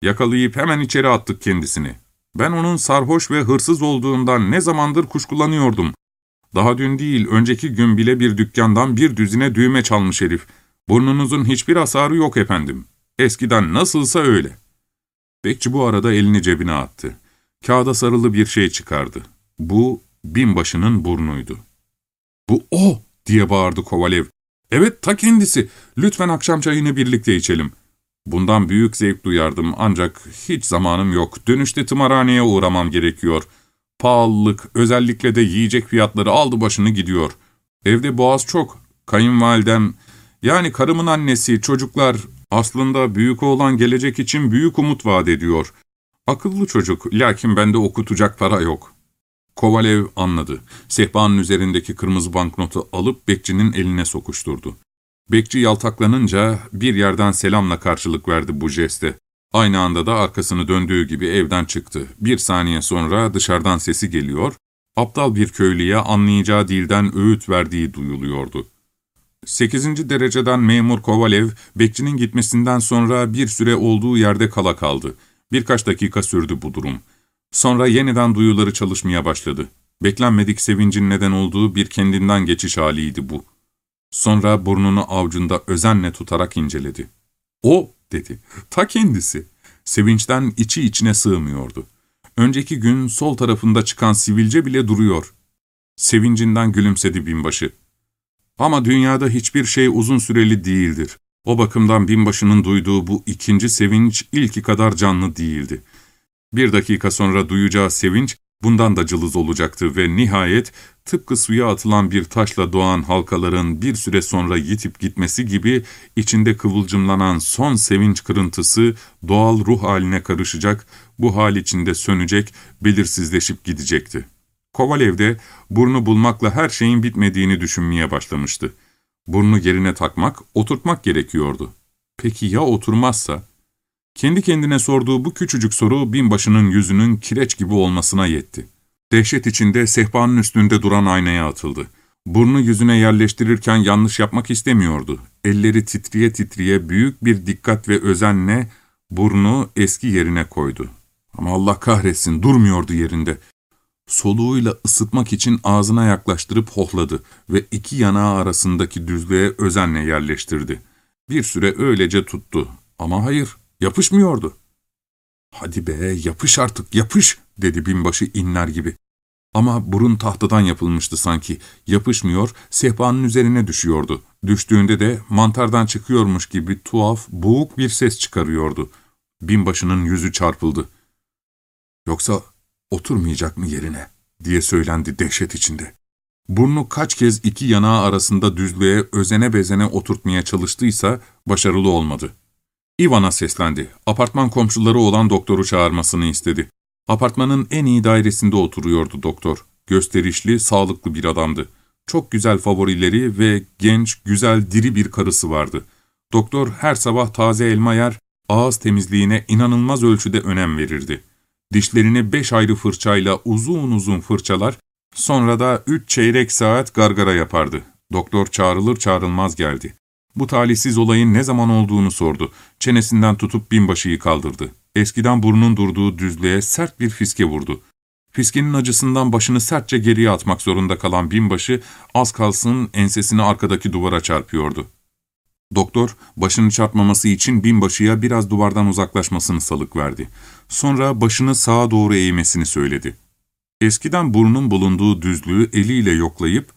Yakalayıp hemen içeri attık kendisini. Ben onun sarhoş ve hırsız olduğundan ne zamandır kuşkulanıyordum. Daha dün değil, önceki gün bile bir dükkandan bir düzine düğme çalmış herif. Burnunuzun hiçbir hasarı yok efendim. Eskiden nasılsa öyle. Bekçi bu arada elini cebine attı. Kağıda sarılı bir şey çıkardı. Bu, binbaşının burnuydu. ''Bu o!'' diye bağırdı Kovalev. ''Evet, ta kendisi. Lütfen akşam çayını birlikte içelim.'' Bundan büyük zevk duyardım ancak hiç zamanım yok. Dönüşte tımarhaneye uğramam gerekiyor. Pahalılık, özellikle de yiyecek fiyatları aldı başını gidiyor. Evde boğaz çok. Kayınvalidem, yani karımın annesi, çocuklar, aslında büyük oğlan gelecek için büyük umut vaat ediyor. Akıllı çocuk, lakin bende okutacak para yok. Kovalev anladı. Sehpanın üzerindeki kırmızı banknotu alıp bekçinin eline sokuşturdu. Bekçi yaltaklanınca bir yerden selamla karşılık verdi bu jeste. Aynı anda da arkasını döndüğü gibi evden çıktı. Bir saniye sonra dışarıdan sesi geliyor, aptal bir köylüye anlayacağı dilden öğüt verdiği duyuluyordu. Sekizinci dereceden memur Kovalev, bekçinin gitmesinden sonra bir süre olduğu yerde kala kaldı. Birkaç dakika sürdü bu durum. Sonra yeniden duyuları çalışmaya başladı. Beklenmedik sevincin neden olduğu bir kendinden geçiş haliydi bu. Sonra burnunu avcunda özenle tutarak inceledi. ''O!'' dedi. ''Ta kendisi.'' Sevinçten içi içine sığmıyordu. Önceki gün sol tarafında çıkan sivilce bile duruyor. Sevincinden gülümsedi binbaşı. Ama dünyada hiçbir şey uzun süreli değildir. O bakımdan binbaşının duyduğu bu ikinci sevinç ilki kadar canlı değildi. Bir dakika sonra duyacağı sevinç bundan da cılız olacaktı ve nihayet tıpkı suya atılan bir taşla doğan halkaların bir süre sonra yitip gitmesi gibi içinde kıvılcımlanan son sevinç kırıntısı doğal ruh haline karışacak, bu hal içinde sönecek, belirsizleşip gidecekti. Kovalev de burnu bulmakla her şeyin bitmediğini düşünmeye başlamıştı. Burnu yerine takmak, oturtmak gerekiyordu. Peki ya oturmazsa? Kendi kendine sorduğu bu küçücük soru binbaşının yüzünün kireç gibi olmasına yetti. Dehşet içinde sehpanın üstünde duran aynaya atıldı. Burnu yüzüne yerleştirirken yanlış yapmak istemiyordu. Elleri titriye titriye büyük bir dikkat ve özenle burnu eski yerine koydu. Ama Allah kahretsin durmuyordu yerinde. Soluğuyla ısıtmak için ağzına yaklaştırıp hohladı ve iki yanağı arasındaki düzlüğe özenle yerleştirdi. Bir süre öylece tuttu ama hayır, yapışmıyordu. ''Hadi be, yapış artık, yapış!'' dedi binbaşı inler gibi. Ama burun tahtadan yapılmıştı sanki. Yapışmıyor, sehpanın üzerine düşüyordu. Düştüğünde de mantardan çıkıyormuş gibi tuhaf, boğuk bir ses çıkarıyordu. Binbaşının yüzü çarpıldı. Yoksa oturmayacak mı yerine diye söylendi dehşet içinde. Burnu kaç kez iki yanağı arasında düzlüğe özene bezene oturtmaya çalıştıysa başarılı olmadı. Ivan'a seslendi. Apartman komşuları olan doktoru çağırmasını istedi. Apartmanın en iyi dairesinde oturuyordu doktor. Gösterişli, sağlıklı bir adamdı. Çok güzel favorileri ve genç, güzel, diri bir karısı vardı. Doktor her sabah taze elma yer, ağız temizliğine inanılmaz ölçüde önem verirdi. Dişlerini beş ayrı fırçayla uzun uzun fırçalar, sonra da üç çeyrek saat gargara yapardı. Doktor çağrılır çağrılmaz geldi. Bu talihsiz olayın ne zaman olduğunu sordu. Çenesinden tutup binbaşıyı kaldırdı. Eskiden burnun durduğu düzlüğe sert bir fiske vurdu. Fiskenin acısından başını sertçe geriye atmak zorunda kalan binbaşı az kalsın ensesini arkadaki duvara çarpıyordu. Doktor, başını çarpmaması için binbaşıya biraz duvardan uzaklaşmasını salık verdi. Sonra başını sağa doğru eğmesini söyledi. Eskiden burnun bulunduğu düzlüğü eliyle yoklayıp,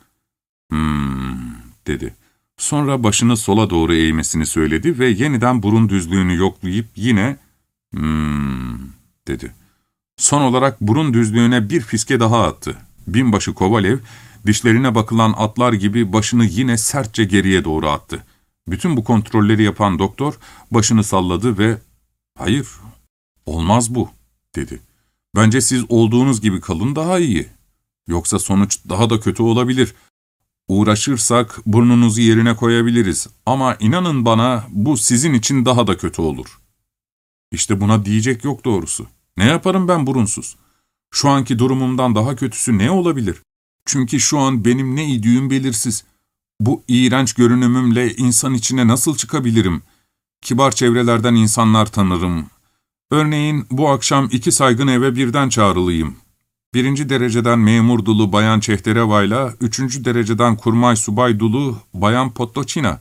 ''Hmm'' dedi. Sonra başını sola doğru eğmesini söyledi ve yeniden burun düzlüğünü yoklayıp yine ''Hmm'' dedi. Son olarak burun düzlüğüne bir fiske daha attı. Binbaşı Kovalev, dişlerine bakılan atlar gibi başını yine sertçe geriye doğru attı. Bütün bu kontrolleri yapan doktor başını salladı ve ''Hayır, olmaz bu'' dedi. ''Bence siz olduğunuz gibi kalın daha iyi. Yoksa sonuç daha da kötü olabilir. Uğraşırsak burnunuzu yerine koyabiliriz ama inanın bana bu sizin için daha da kötü olur.'' İşte buna diyecek yok doğrusu. Ne yaparım ben burunsuz? Şu anki durumumdan daha kötüsü ne olabilir? Çünkü şu an benim ne idüğüm belirsiz. Bu iğrenç görünümümle insan içine nasıl çıkabilirim? Kibar çevrelerden insanlar tanırım. Örneğin bu akşam iki saygın eve birden çağrılıyım. Birinci dereceden memur dulu Bayan Çehtereva'yla, üçüncü dereceden kurmay subay dulu Bayan Pottoçina.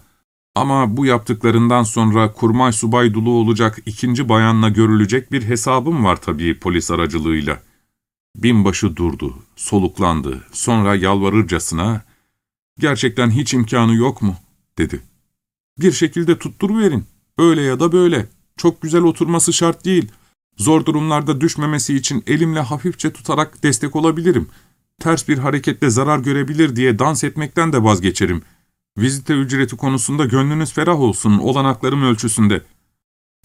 Ama bu yaptıklarından sonra kurmay subay dulu olacak ikinci bayanla görülecek bir hesabım var tabii polis aracılığıyla. Binbaşı durdu, soluklandı, sonra yalvarırcasına, ''Gerçekten hiç imkanı yok mu?'' dedi. ''Bir şekilde tutturuverin, öyle ya da böyle. Çok güzel oturması şart değil. Zor durumlarda düşmemesi için elimle hafifçe tutarak destek olabilirim. Ters bir hareketle zarar görebilir diye dans etmekten de vazgeçerim.'' Vizite ücreti konusunda gönlünüz ferah olsun olanaklarım ölçüsünde.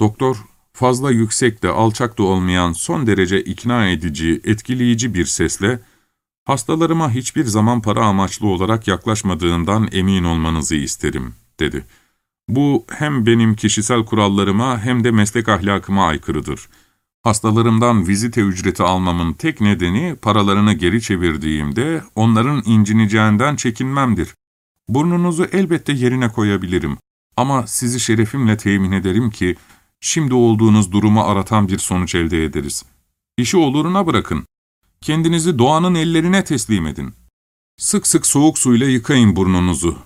Doktor, fazla yüksek de alçak da olmayan son derece ikna edici, etkileyici bir sesle, ''Hastalarıma hiçbir zaman para amaçlı olarak yaklaşmadığından emin olmanızı isterim.'' dedi. ''Bu hem benim kişisel kurallarıma hem de meslek ahlakıma aykırıdır. Hastalarımdan vizite ücreti almamın tek nedeni paralarını geri çevirdiğimde onların incineceğinden çekinmemdir. Burnunuzu elbette yerine koyabilirim ama sizi şerefimle temin ederim ki şimdi olduğunuz durumu aratan bir sonuç elde ederiz. İşi oluruna bırakın. Kendinizi doğanın ellerine teslim edin. Sık sık soğuk suyla yıkayın burnunuzu.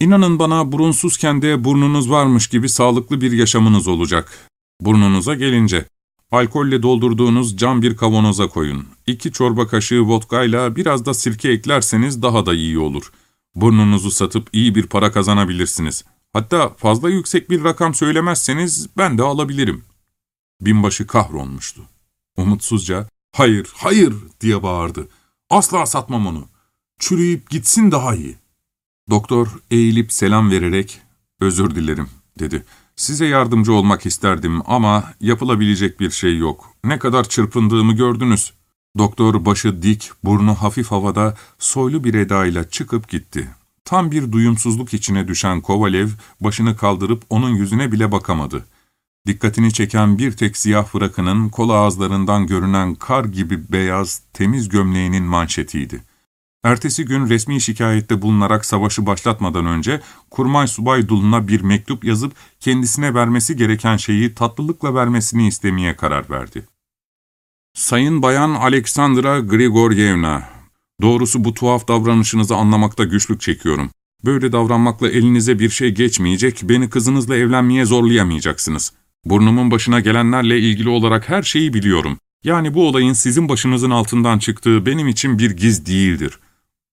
İnanın bana burunsuzken de burnunuz varmış gibi sağlıklı bir yaşamınız olacak. Burnunuza gelince, alkolle doldurduğunuz cam bir kavanoza koyun. İki çorba kaşığı vodkayla biraz da sirke eklerseniz daha da iyi olur.'' Burnunuzu satıp iyi bir para kazanabilirsiniz. Hatta fazla yüksek bir rakam söylemezseniz ben de alabilirim. Binbaşı kahrolmuştu. Umutsuzca, hayır, hayır diye bağırdı. Asla satmam onu. Çürüyüp gitsin daha iyi. Doktor eğilip selam vererek, özür dilerim dedi. Size yardımcı olmak isterdim ama yapılabilecek bir şey yok. Ne kadar çırpındığımı gördünüz. Doktor başı dik, burnu hafif havada, soylu bir edayla çıkıp gitti. Tam bir duyumsuzluk içine düşen Kovalev, başını kaldırıp onun yüzüne bile bakamadı. Dikkatini çeken bir tek siyah frakının kol ağızlarından görünen kar gibi beyaz, temiz gömleğinin manşetiydi. Ertesi gün resmi şikayette bulunarak savaşı başlatmadan önce Kurmay Subay Dulun'a bir mektup yazıp kendisine vermesi gereken şeyi tatlılıkla vermesini istemeye karar verdi. Sayın Bayan Aleksandra Grigoryevna, doğrusu bu tuhaf davranışınızı anlamakta güçlük çekiyorum. Böyle davranmakla elinize bir şey geçmeyecek, beni kızınızla evlenmeye zorlayamayacaksınız. Burnumun başına gelenlerle ilgili olarak her şeyi biliyorum. Yani bu olayın sizin başınızın altından çıktığı benim için bir giz değildir.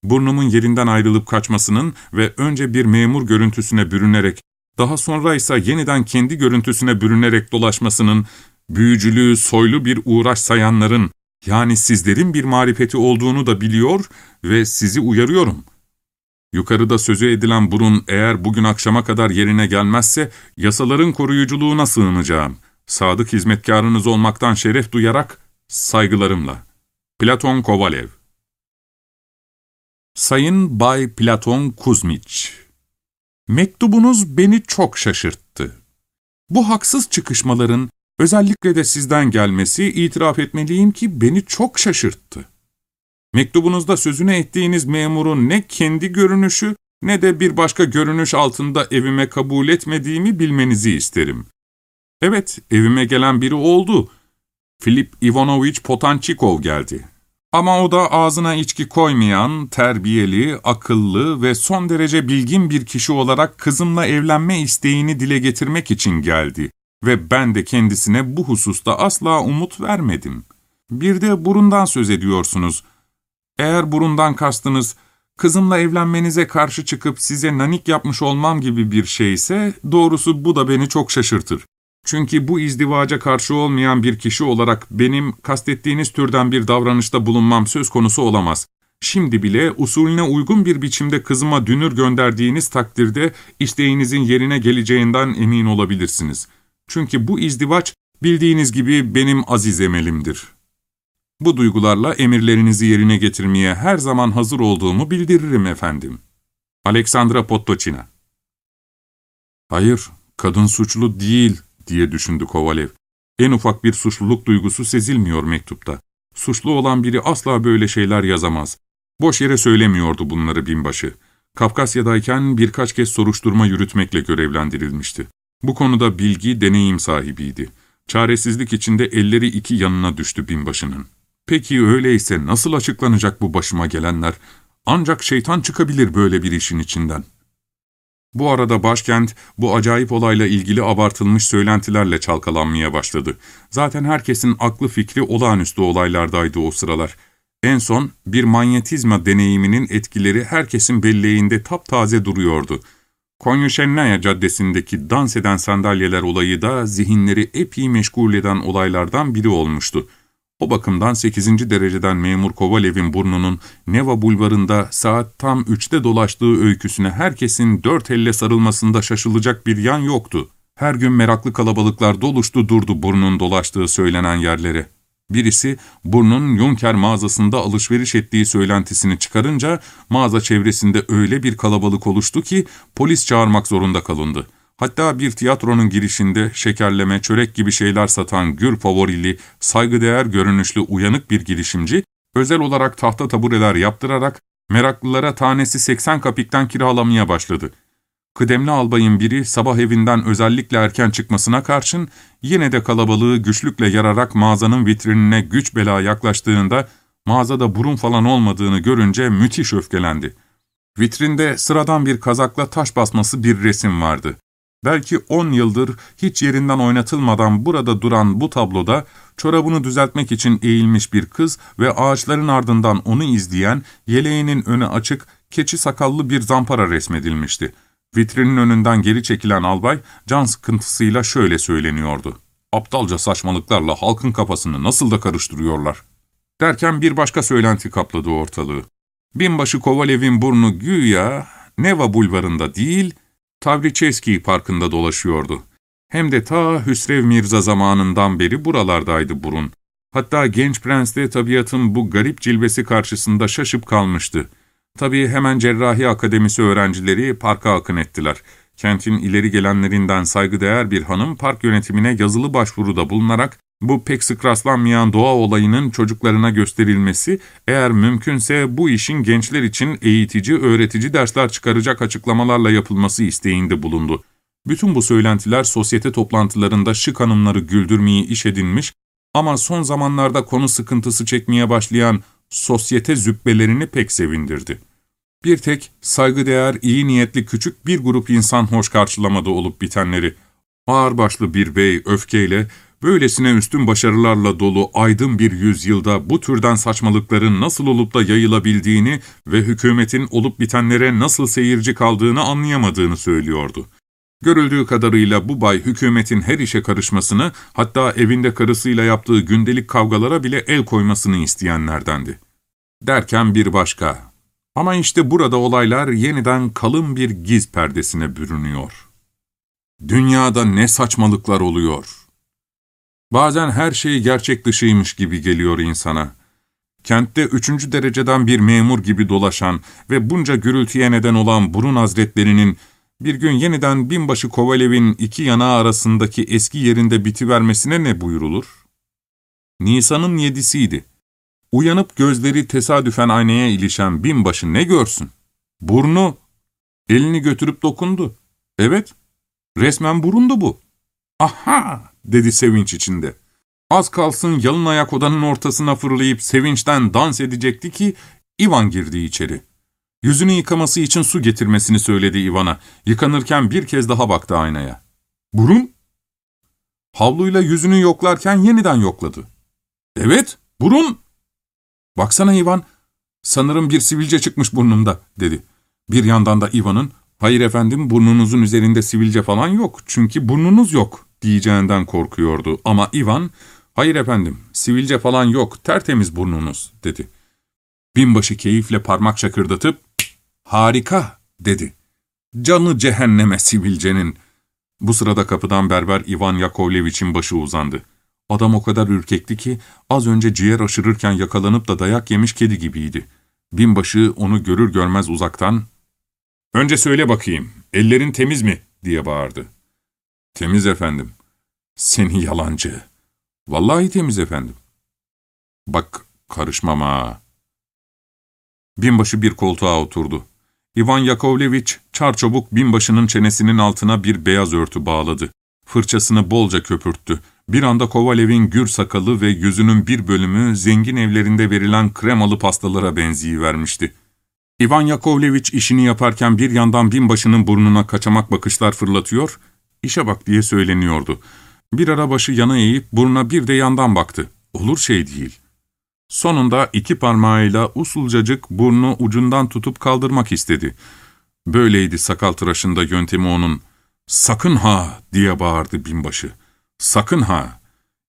Burnumun yerinden ayrılıp kaçmasının ve önce bir memur görüntüsüne bürünerek, daha sonra ise yeniden kendi görüntüsüne bürünerek dolaşmasının, büyücülüğü soylu bir uğraş sayanların, yani sizlerin bir marifeti olduğunu da biliyor ve sizi uyarıyorum. Yukarıda sözü edilen burun eğer bugün akşama kadar yerine gelmezse yasaların koruyuculuğuna sığınacağım. Sadık hizmetkarınız olmaktan şeref duyarak saygılarımla. Platon Kovalev Sayın Bay Platon Kuzmiç Mektubunuz beni çok şaşırttı. Bu haksız çıkışmaların özellikle de sizden gelmesi itiraf etmeliyim ki beni çok şaşırttı. Mektubunuzda sözüne ettiğiniz memurun ne kendi görünüşü ne de bir başka görünüş altında evime kabul etmediğimi bilmenizi isterim. Evet, evime gelen biri oldu. Filip Ivanovich Potançikov geldi. Ama o da ağzına içki koymayan, terbiyeli, akıllı ve son derece bilgin bir kişi olarak kızımla evlenme isteğini dile getirmek için geldi. Ve ben de kendisine bu hususta asla umut vermedim. Bir de burundan söz ediyorsunuz. Eğer burundan kastınız, kızımla evlenmenize karşı çıkıp size nanik yapmış olmam gibi bir şeyse, doğrusu bu da beni çok şaşırtır. Çünkü bu izdivaca karşı olmayan bir kişi olarak benim kastettiğiniz türden bir davranışta bulunmam söz konusu olamaz. Şimdi bile usulüne uygun bir biçimde kızıma dünür gönderdiğiniz takdirde isteğinizin yerine geleceğinden emin olabilirsiniz. Çünkü bu izdivaç bildiğiniz gibi benim aziz emelimdir. Bu duygularla emirlerinizi yerine getirmeye her zaman hazır olduğumu bildiririm efendim. Aleksandra Pottoçina Hayır, kadın suçlu değil diye düşündü Kovalev. En ufak bir suçluluk duygusu sezilmiyor mektupta. Suçlu olan biri asla böyle şeyler yazamaz. Boş yere söylemiyordu bunları binbaşı. Kafkasya'dayken birkaç kez soruşturma yürütmekle görevlendirilmişti. Bu konuda bilgi, deneyim sahibiydi. Çaresizlik içinde elleri iki yanına düştü binbaşının. Peki öyleyse nasıl açıklanacak bu başıma gelenler? Ancak şeytan çıkabilir böyle bir işin içinden.'' Bu arada başkent bu acayip olayla ilgili abartılmış söylentilerle çalkalanmaya başladı. Zaten herkesin aklı fikri olağanüstü olaylardaydı o sıralar. En son bir manyetizma deneyiminin etkileri herkesin belleğinde taptaze duruyordu. Konyuşennaya Caddesi'ndeki dans eden sandalyeler olayı da zihinleri epey meşgul eden olaylardan biri olmuştu. O bakımdan 8. dereceden memur Kovalev'in burnunun Neva bulvarında saat tam 3'te dolaştığı öyküsüne herkesin dört elle sarılmasında şaşılacak bir yan yoktu. Her gün meraklı kalabalıklar doluştu durdu burnun dolaştığı söylenen yerlere. Birisi burnun Junker mağazasında alışveriş ettiği söylentisini çıkarınca mağaza çevresinde öyle bir kalabalık oluştu ki polis çağırmak zorunda kalındı. Hatta bir tiyatronun girişinde şekerleme, çörek gibi şeyler satan gür favorili, saygıdeğer görünüşlü uyanık bir girişimci, özel olarak tahta tabureler yaptırarak meraklılara tanesi 80 kapikten kiralamaya başladı. Kıdemli albayın biri sabah evinden özellikle erken çıkmasına karşın yine de kalabalığı güçlükle yararak mağazanın vitrinine güç bela yaklaştığında mağazada burun falan olmadığını görünce müthiş öfkelendi. Vitrinde sıradan bir kazakla taş basması bir resim vardı. Belki on yıldır hiç yerinden oynatılmadan burada duran bu tabloda çorabını düzeltmek için eğilmiş bir kız ve ağaçların ardından onu izleyen, yeleğinin önü açık, keçi sakallı bir zampara resmedilmişti. Vitrinin önünden geri çekilen albay can sıkıntısıyla şöyle söyleniyordu. Aptalca saçmalıklarla halkın kafasını nasıl da karıştırıyorlar. Derken bir başka söylenti kapladı ortalığı. Binbaşı Kovalev'in burnu güya Neva bulvarında değil, Tavriçeski Parkı'nda dolaşıyordu. Hem de ta Hüsrev Mirza zamanından beri buralardaydı burun. Hatta genç prens de tabiatın bu garip cilvesi karşısında şaşıp kalmıştı. Tabii hemen Cerrahi Akademisi öğrencileri parka akın ettiler. Kentin ileri gelenlerinden saygıdeğer bir hanım park yönetimine yazılı başvuruda bulunarak bu pek sık rastlanmayan doğa olayının çocuklarına gösterilmesi, eğer mümkünse bu işin gençler için eğitici, öğretici dersler çıkaracak açıklamalarla yapılması isteğinde bulundu. Bütün bu söylentiler sosyete toplantılarında şık hanımları güldürmeyi iş edinmiş ama son zamanlarda konu sıkıntısı çekmeye başlayan sosyete zübbelerini pek sevindirdi. Bir tek saygıdeğer, iyi niyetli küçük bir grup insan hoş karşılamadı olup bitenleri. Ağırbaşlı bir bey öfkeyle, böylesine üstün başarılarla dolu aydın bir yüzyılda bu türden saçmalıkların nasıl olup da yayılabildiğini ve hükümetin olup bitenlere nasıl seyirci kaldığını anlayamadığını söylüyordu. Görüldüğü kadarıyla bu bay hükümetin her işe karışmasını, hatta evinde karısıyla yaptığı gündelik kavgalara bile el koymasını isteyenlerdendi. Derken bir başka. Ama işte burada olaylar yeniden kalın bir giz perdesine bürünüyor. Dünyada ne saçmalıklar oluyor. Bazen her şey gerçek dışıymış gibi geliyor insana. Kentte üçüncü dereceden bir memur gibi dolaşan ve bunca gürültüye neden olan burun hazretlerinin bir gün yeniden binbaşı Kovalev'in iki yana arasındaki eski yerinde bitivermesine ne buyurulur? Nisan'ın yedisiydi. Uyanıp gözleri tesadüfen aynaya ilişen binbaşı ne görsün? Burnu. Elini götürüp dokundu. Evet, resmen burundu bu. Aha, dedi sevinç içinde. Az kalsın yalın ayak odanın ortasına fırlayıp sevinçten dans edecekti ki Ivan girdi içeri. Yüzünü yıkaması için su getirmesini söyledi Ivan'a. Yıkanırken bir kez daha baktı aynaya. Burun? Havluyla yüzünü yoklarken yeniden yokladı. Evet, burun. Baksana Ivan, sanırım bir sivilce çıkmış burnumda, dedi. Bir yandan da Ivan'ın, hayır efendim burnunuzun üzerinde sivilce falan yok, çünkü burnunuz yok, diyeceğinden korkuyordu. Ama Ivan, hayır efendim, sivilce falan yok, tertemiz burnunuz, dedi. Binbaşı keyifle parmak çakırdatıp, harika, dedi. Canı cehenneme sivilcenin. Bu sırada kapıdan berber Ivan Yakovlevich'in başı uzandı. Adam o kadar ürkekti ki az önce ciğer aşırırken yakalanıp da dayak yemiş kedi gibiydi. Binbaşı onu görür görmez uzaktan ''Önce söyle bakayım, ellerin temiz mi?'' diye bağırdı. ''Temiz efendim.'' ''Seni yalancı.'' ''Vallahi temiz efendim.'' ''Bak karışmam ha.'' Binbaşı bir koltuğa oturdu. İvan Yakovlevich çarçabuk binbaşının çenesinin altına bir beyaz örtü bağladı. Fırçasını bolca köpürttü. Bir anda Kovalev'in gür sakalı ve yüzünün bir bölümü zengin evlerinde verilen kremalı pastalara benzeyivermişti. İvan Yakovlevich işini yaparken bir yandan binbaşının burnuna kaçamak bakışlar fırlatıyor, işe bak diye söyleniyordu. Bir ara başı yana eğip burnuna bir de yandan baktı. Olur şey değil. Sonunda iki parmağıyla usulcacık burnu ucundan tutup kaldırmak istedi. Böyleydi sakal tıraşında yöntemi onun. ''Sakın ha!'' diye bağırdı binbaşı. ''Sakın ha!''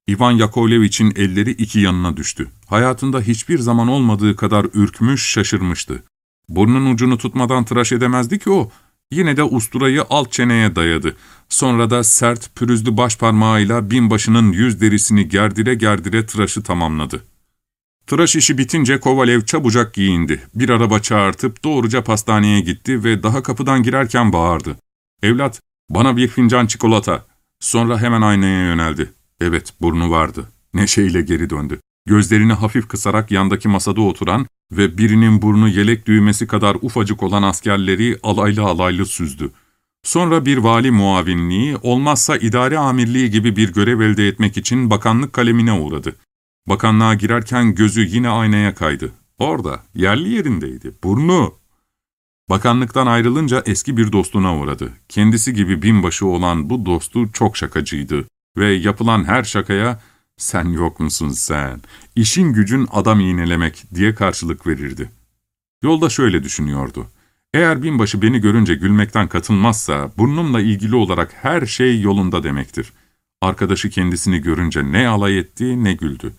İvan Yakovlevich'in elleri iki yanına düştü. Hayatında hiçbir zaman olmadığı kadar ürkmüş, şaşırmıştı. Burnun ucunu tutmadan tıraş edemezdi ki o. Yine de usturayı alt çeneye dayadı. Sonra da sert, pürüzlü baş parmağıyla binbaşının yüz derisini gerdire gerdire tıraşı tamamladı. Tıraş işi bitince Kovalev çabucak giyindi. Bir araba çağırtıp doğruca pastaneye gitti ve daha kapıdan girerken bağırdı. ''Evlat, bana bir fincan çikolata.'' Sonra hemen aynaya yöneldi. Evet, burnu vardı. Neşeyle geri döndü. Gözlerini hafif kısarak yandaki masada oturan ve birinin burnu yelek düğmesi kadar ufacık olan askerleri alaylı alaylı süzdü. Sonra bir vali muavinliği, olmazsa idare amirliği gibi bir görev elde etmek için bakanlık kalemine uğradı. Bakanlığa girerken gözü yine aynaya kaydı. Orada, yerli yerindeydi. Burnu. Bakanlıktan ayrılınca eski bir dostuna uğradı. Kendisi gibi binbaşı olan bu dostu çok şakacıydı. Ve yapılan her şakaya, ''Sen yok musun sen? İşin gücün adam iğnelemek.'' diye karşılık verirdi. Yolda şöyle düşünüyordu. Eğer binbaşı beni görünce gülmekten katılmazsa, burnumla ilgili olarak her şey yolunda demektir. Arkadaşı kendisini görünce ne alay etti ne güldü.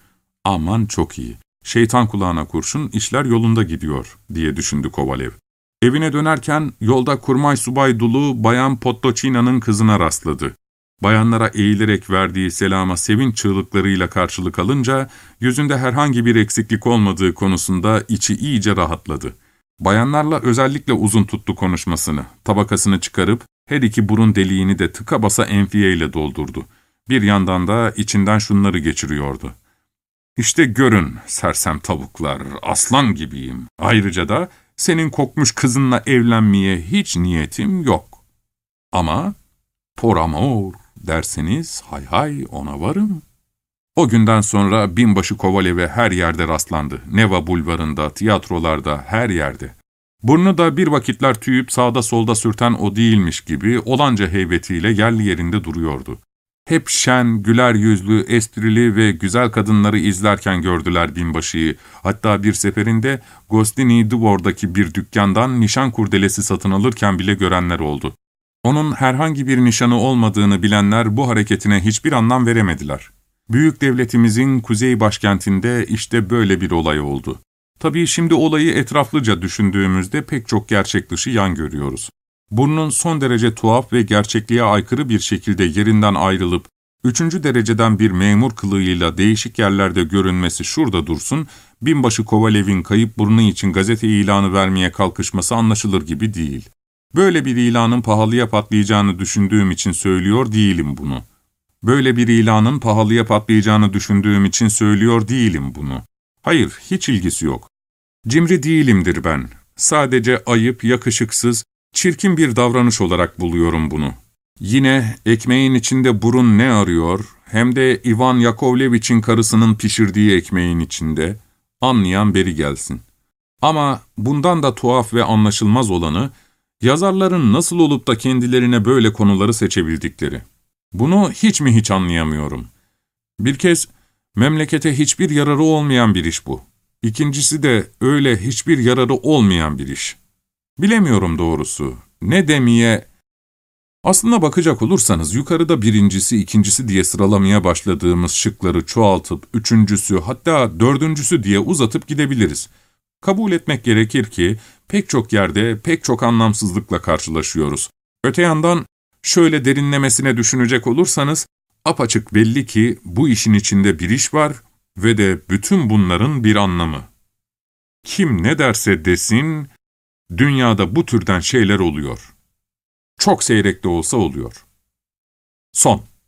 Aman çok iyi. Şeytan kulağına kurşun, işler yolunda gidiyor, diye düşündü Kovalev. Evine dönerken yolda kurmay subay dulu Bayan Pottocina'nın kızına rastladı. Bayanlara eğilerek verdiği selama sevinç çığlıklarıyla karşılık alınca, yüzünde herhangi bir eksiklik olmadığı konusunda içi iyice rahatladı. Bayanlarla özellikle uzun tuttu konuşmasını, tabakasını çıkarıp her iki burun deliğini de tıka basa enfiyeyle doldurdu. Bir yandan da içinden şunları geçiriyordu. İşte görün sersem tavuklar, aslan gibiyim. Ayrıca da senin kokmuş kızınla evlenmeye hiç niyetim yok. Ama por amor derseniz hay hay ona varım. O günden sonra binbaşı Kovalev'e her yerde rastlandı. Neva bulvarında, tiyatrolarda, her yerde. Burnu da bir vakitler tüyüp sağda solda sürten o değilmiş gibi olanca heybetiyle yerli yerinde duruyordu. Hep şen, güler yüzlü, esprili ve güzel kadınları izlerken gördüler binbaşıyı. Hatta bir seferinde Gostini Dvor'daki bir dükkandan nişan kurdelesi satın alırken bile görenler oldu. Onun herhangi bir nişanı olmadığını bilenler bu hareketine hiçbir anlam veremediler. Büyük devletimizin kuzey başkentinde işte böyle bir olay oldu. Tabii şimdi olayı etraflıca düşündüğümüzde pek çok gerçek dışı yan görüyoruz. Burnun son derece tuhaf ve gerçekliğe aykırı bir şekilde yerinden ayrılıp, üçüncü dereceden bir memur kılığıyla değişik yerlerde görünmesi şurada dursun, binbaşı Kovalev'in kayıp burnu için gazete ilanı vermeye kalkışması anlaşılır gibi değil. Böyle bir ilanın pahalıya patlayacağını düşündüğüm için söylüyor değilim bunu. Böyle bir ilanın pahalıya patlayacağını düşündüğüm için söylüyor değilim bunu. Hayır, hiç ilgisi yok. Cimri değilimdir ben. Sadece ayıp, yakışıksız, çirkin bir davranış olarak buluyorum bunu. Yine ekmeğin içinde burun ne arıyor, hem de Ivan Yakovlevich'in karısının pişirdiği ekmeğin içinde, anlayan beri gelsin. Ama bundan da tuhaf ve anlaşılmaz olanı, yazarların nasıl olup da kendilerine böyle konuları seçebildikleri. Bunu hiç mi hiç anlayamıyorum. Bir kez, memlekete hiçbir yararı olmayan bir iş bu. İkincisi de öyle hiçbir yararı olmayan bir iş. Bilemiyorum doğrusu. Ne demeye... Aslına bakacak olursanız yukarıda birincisi, ikincisi diye sıralamaya başladığımız şıkları çoğaltıp üçüncüsü hatta dördüncüsü diye uzatıp gidebiliriz. Kabul etmek gerekir ki pek çok yerde pek çok anlamsızlıkla karşılaşıyoruz. Öte yandan şöyle derinlemesine düşünecek olursanız apaçık belli ki bu işin içinde bir iş var ve de bütün bunların bir anlamı. Kim ne derse desin, dünyada bu türden şeyler oluyor. Çok seyrek de olsa oluyor. Son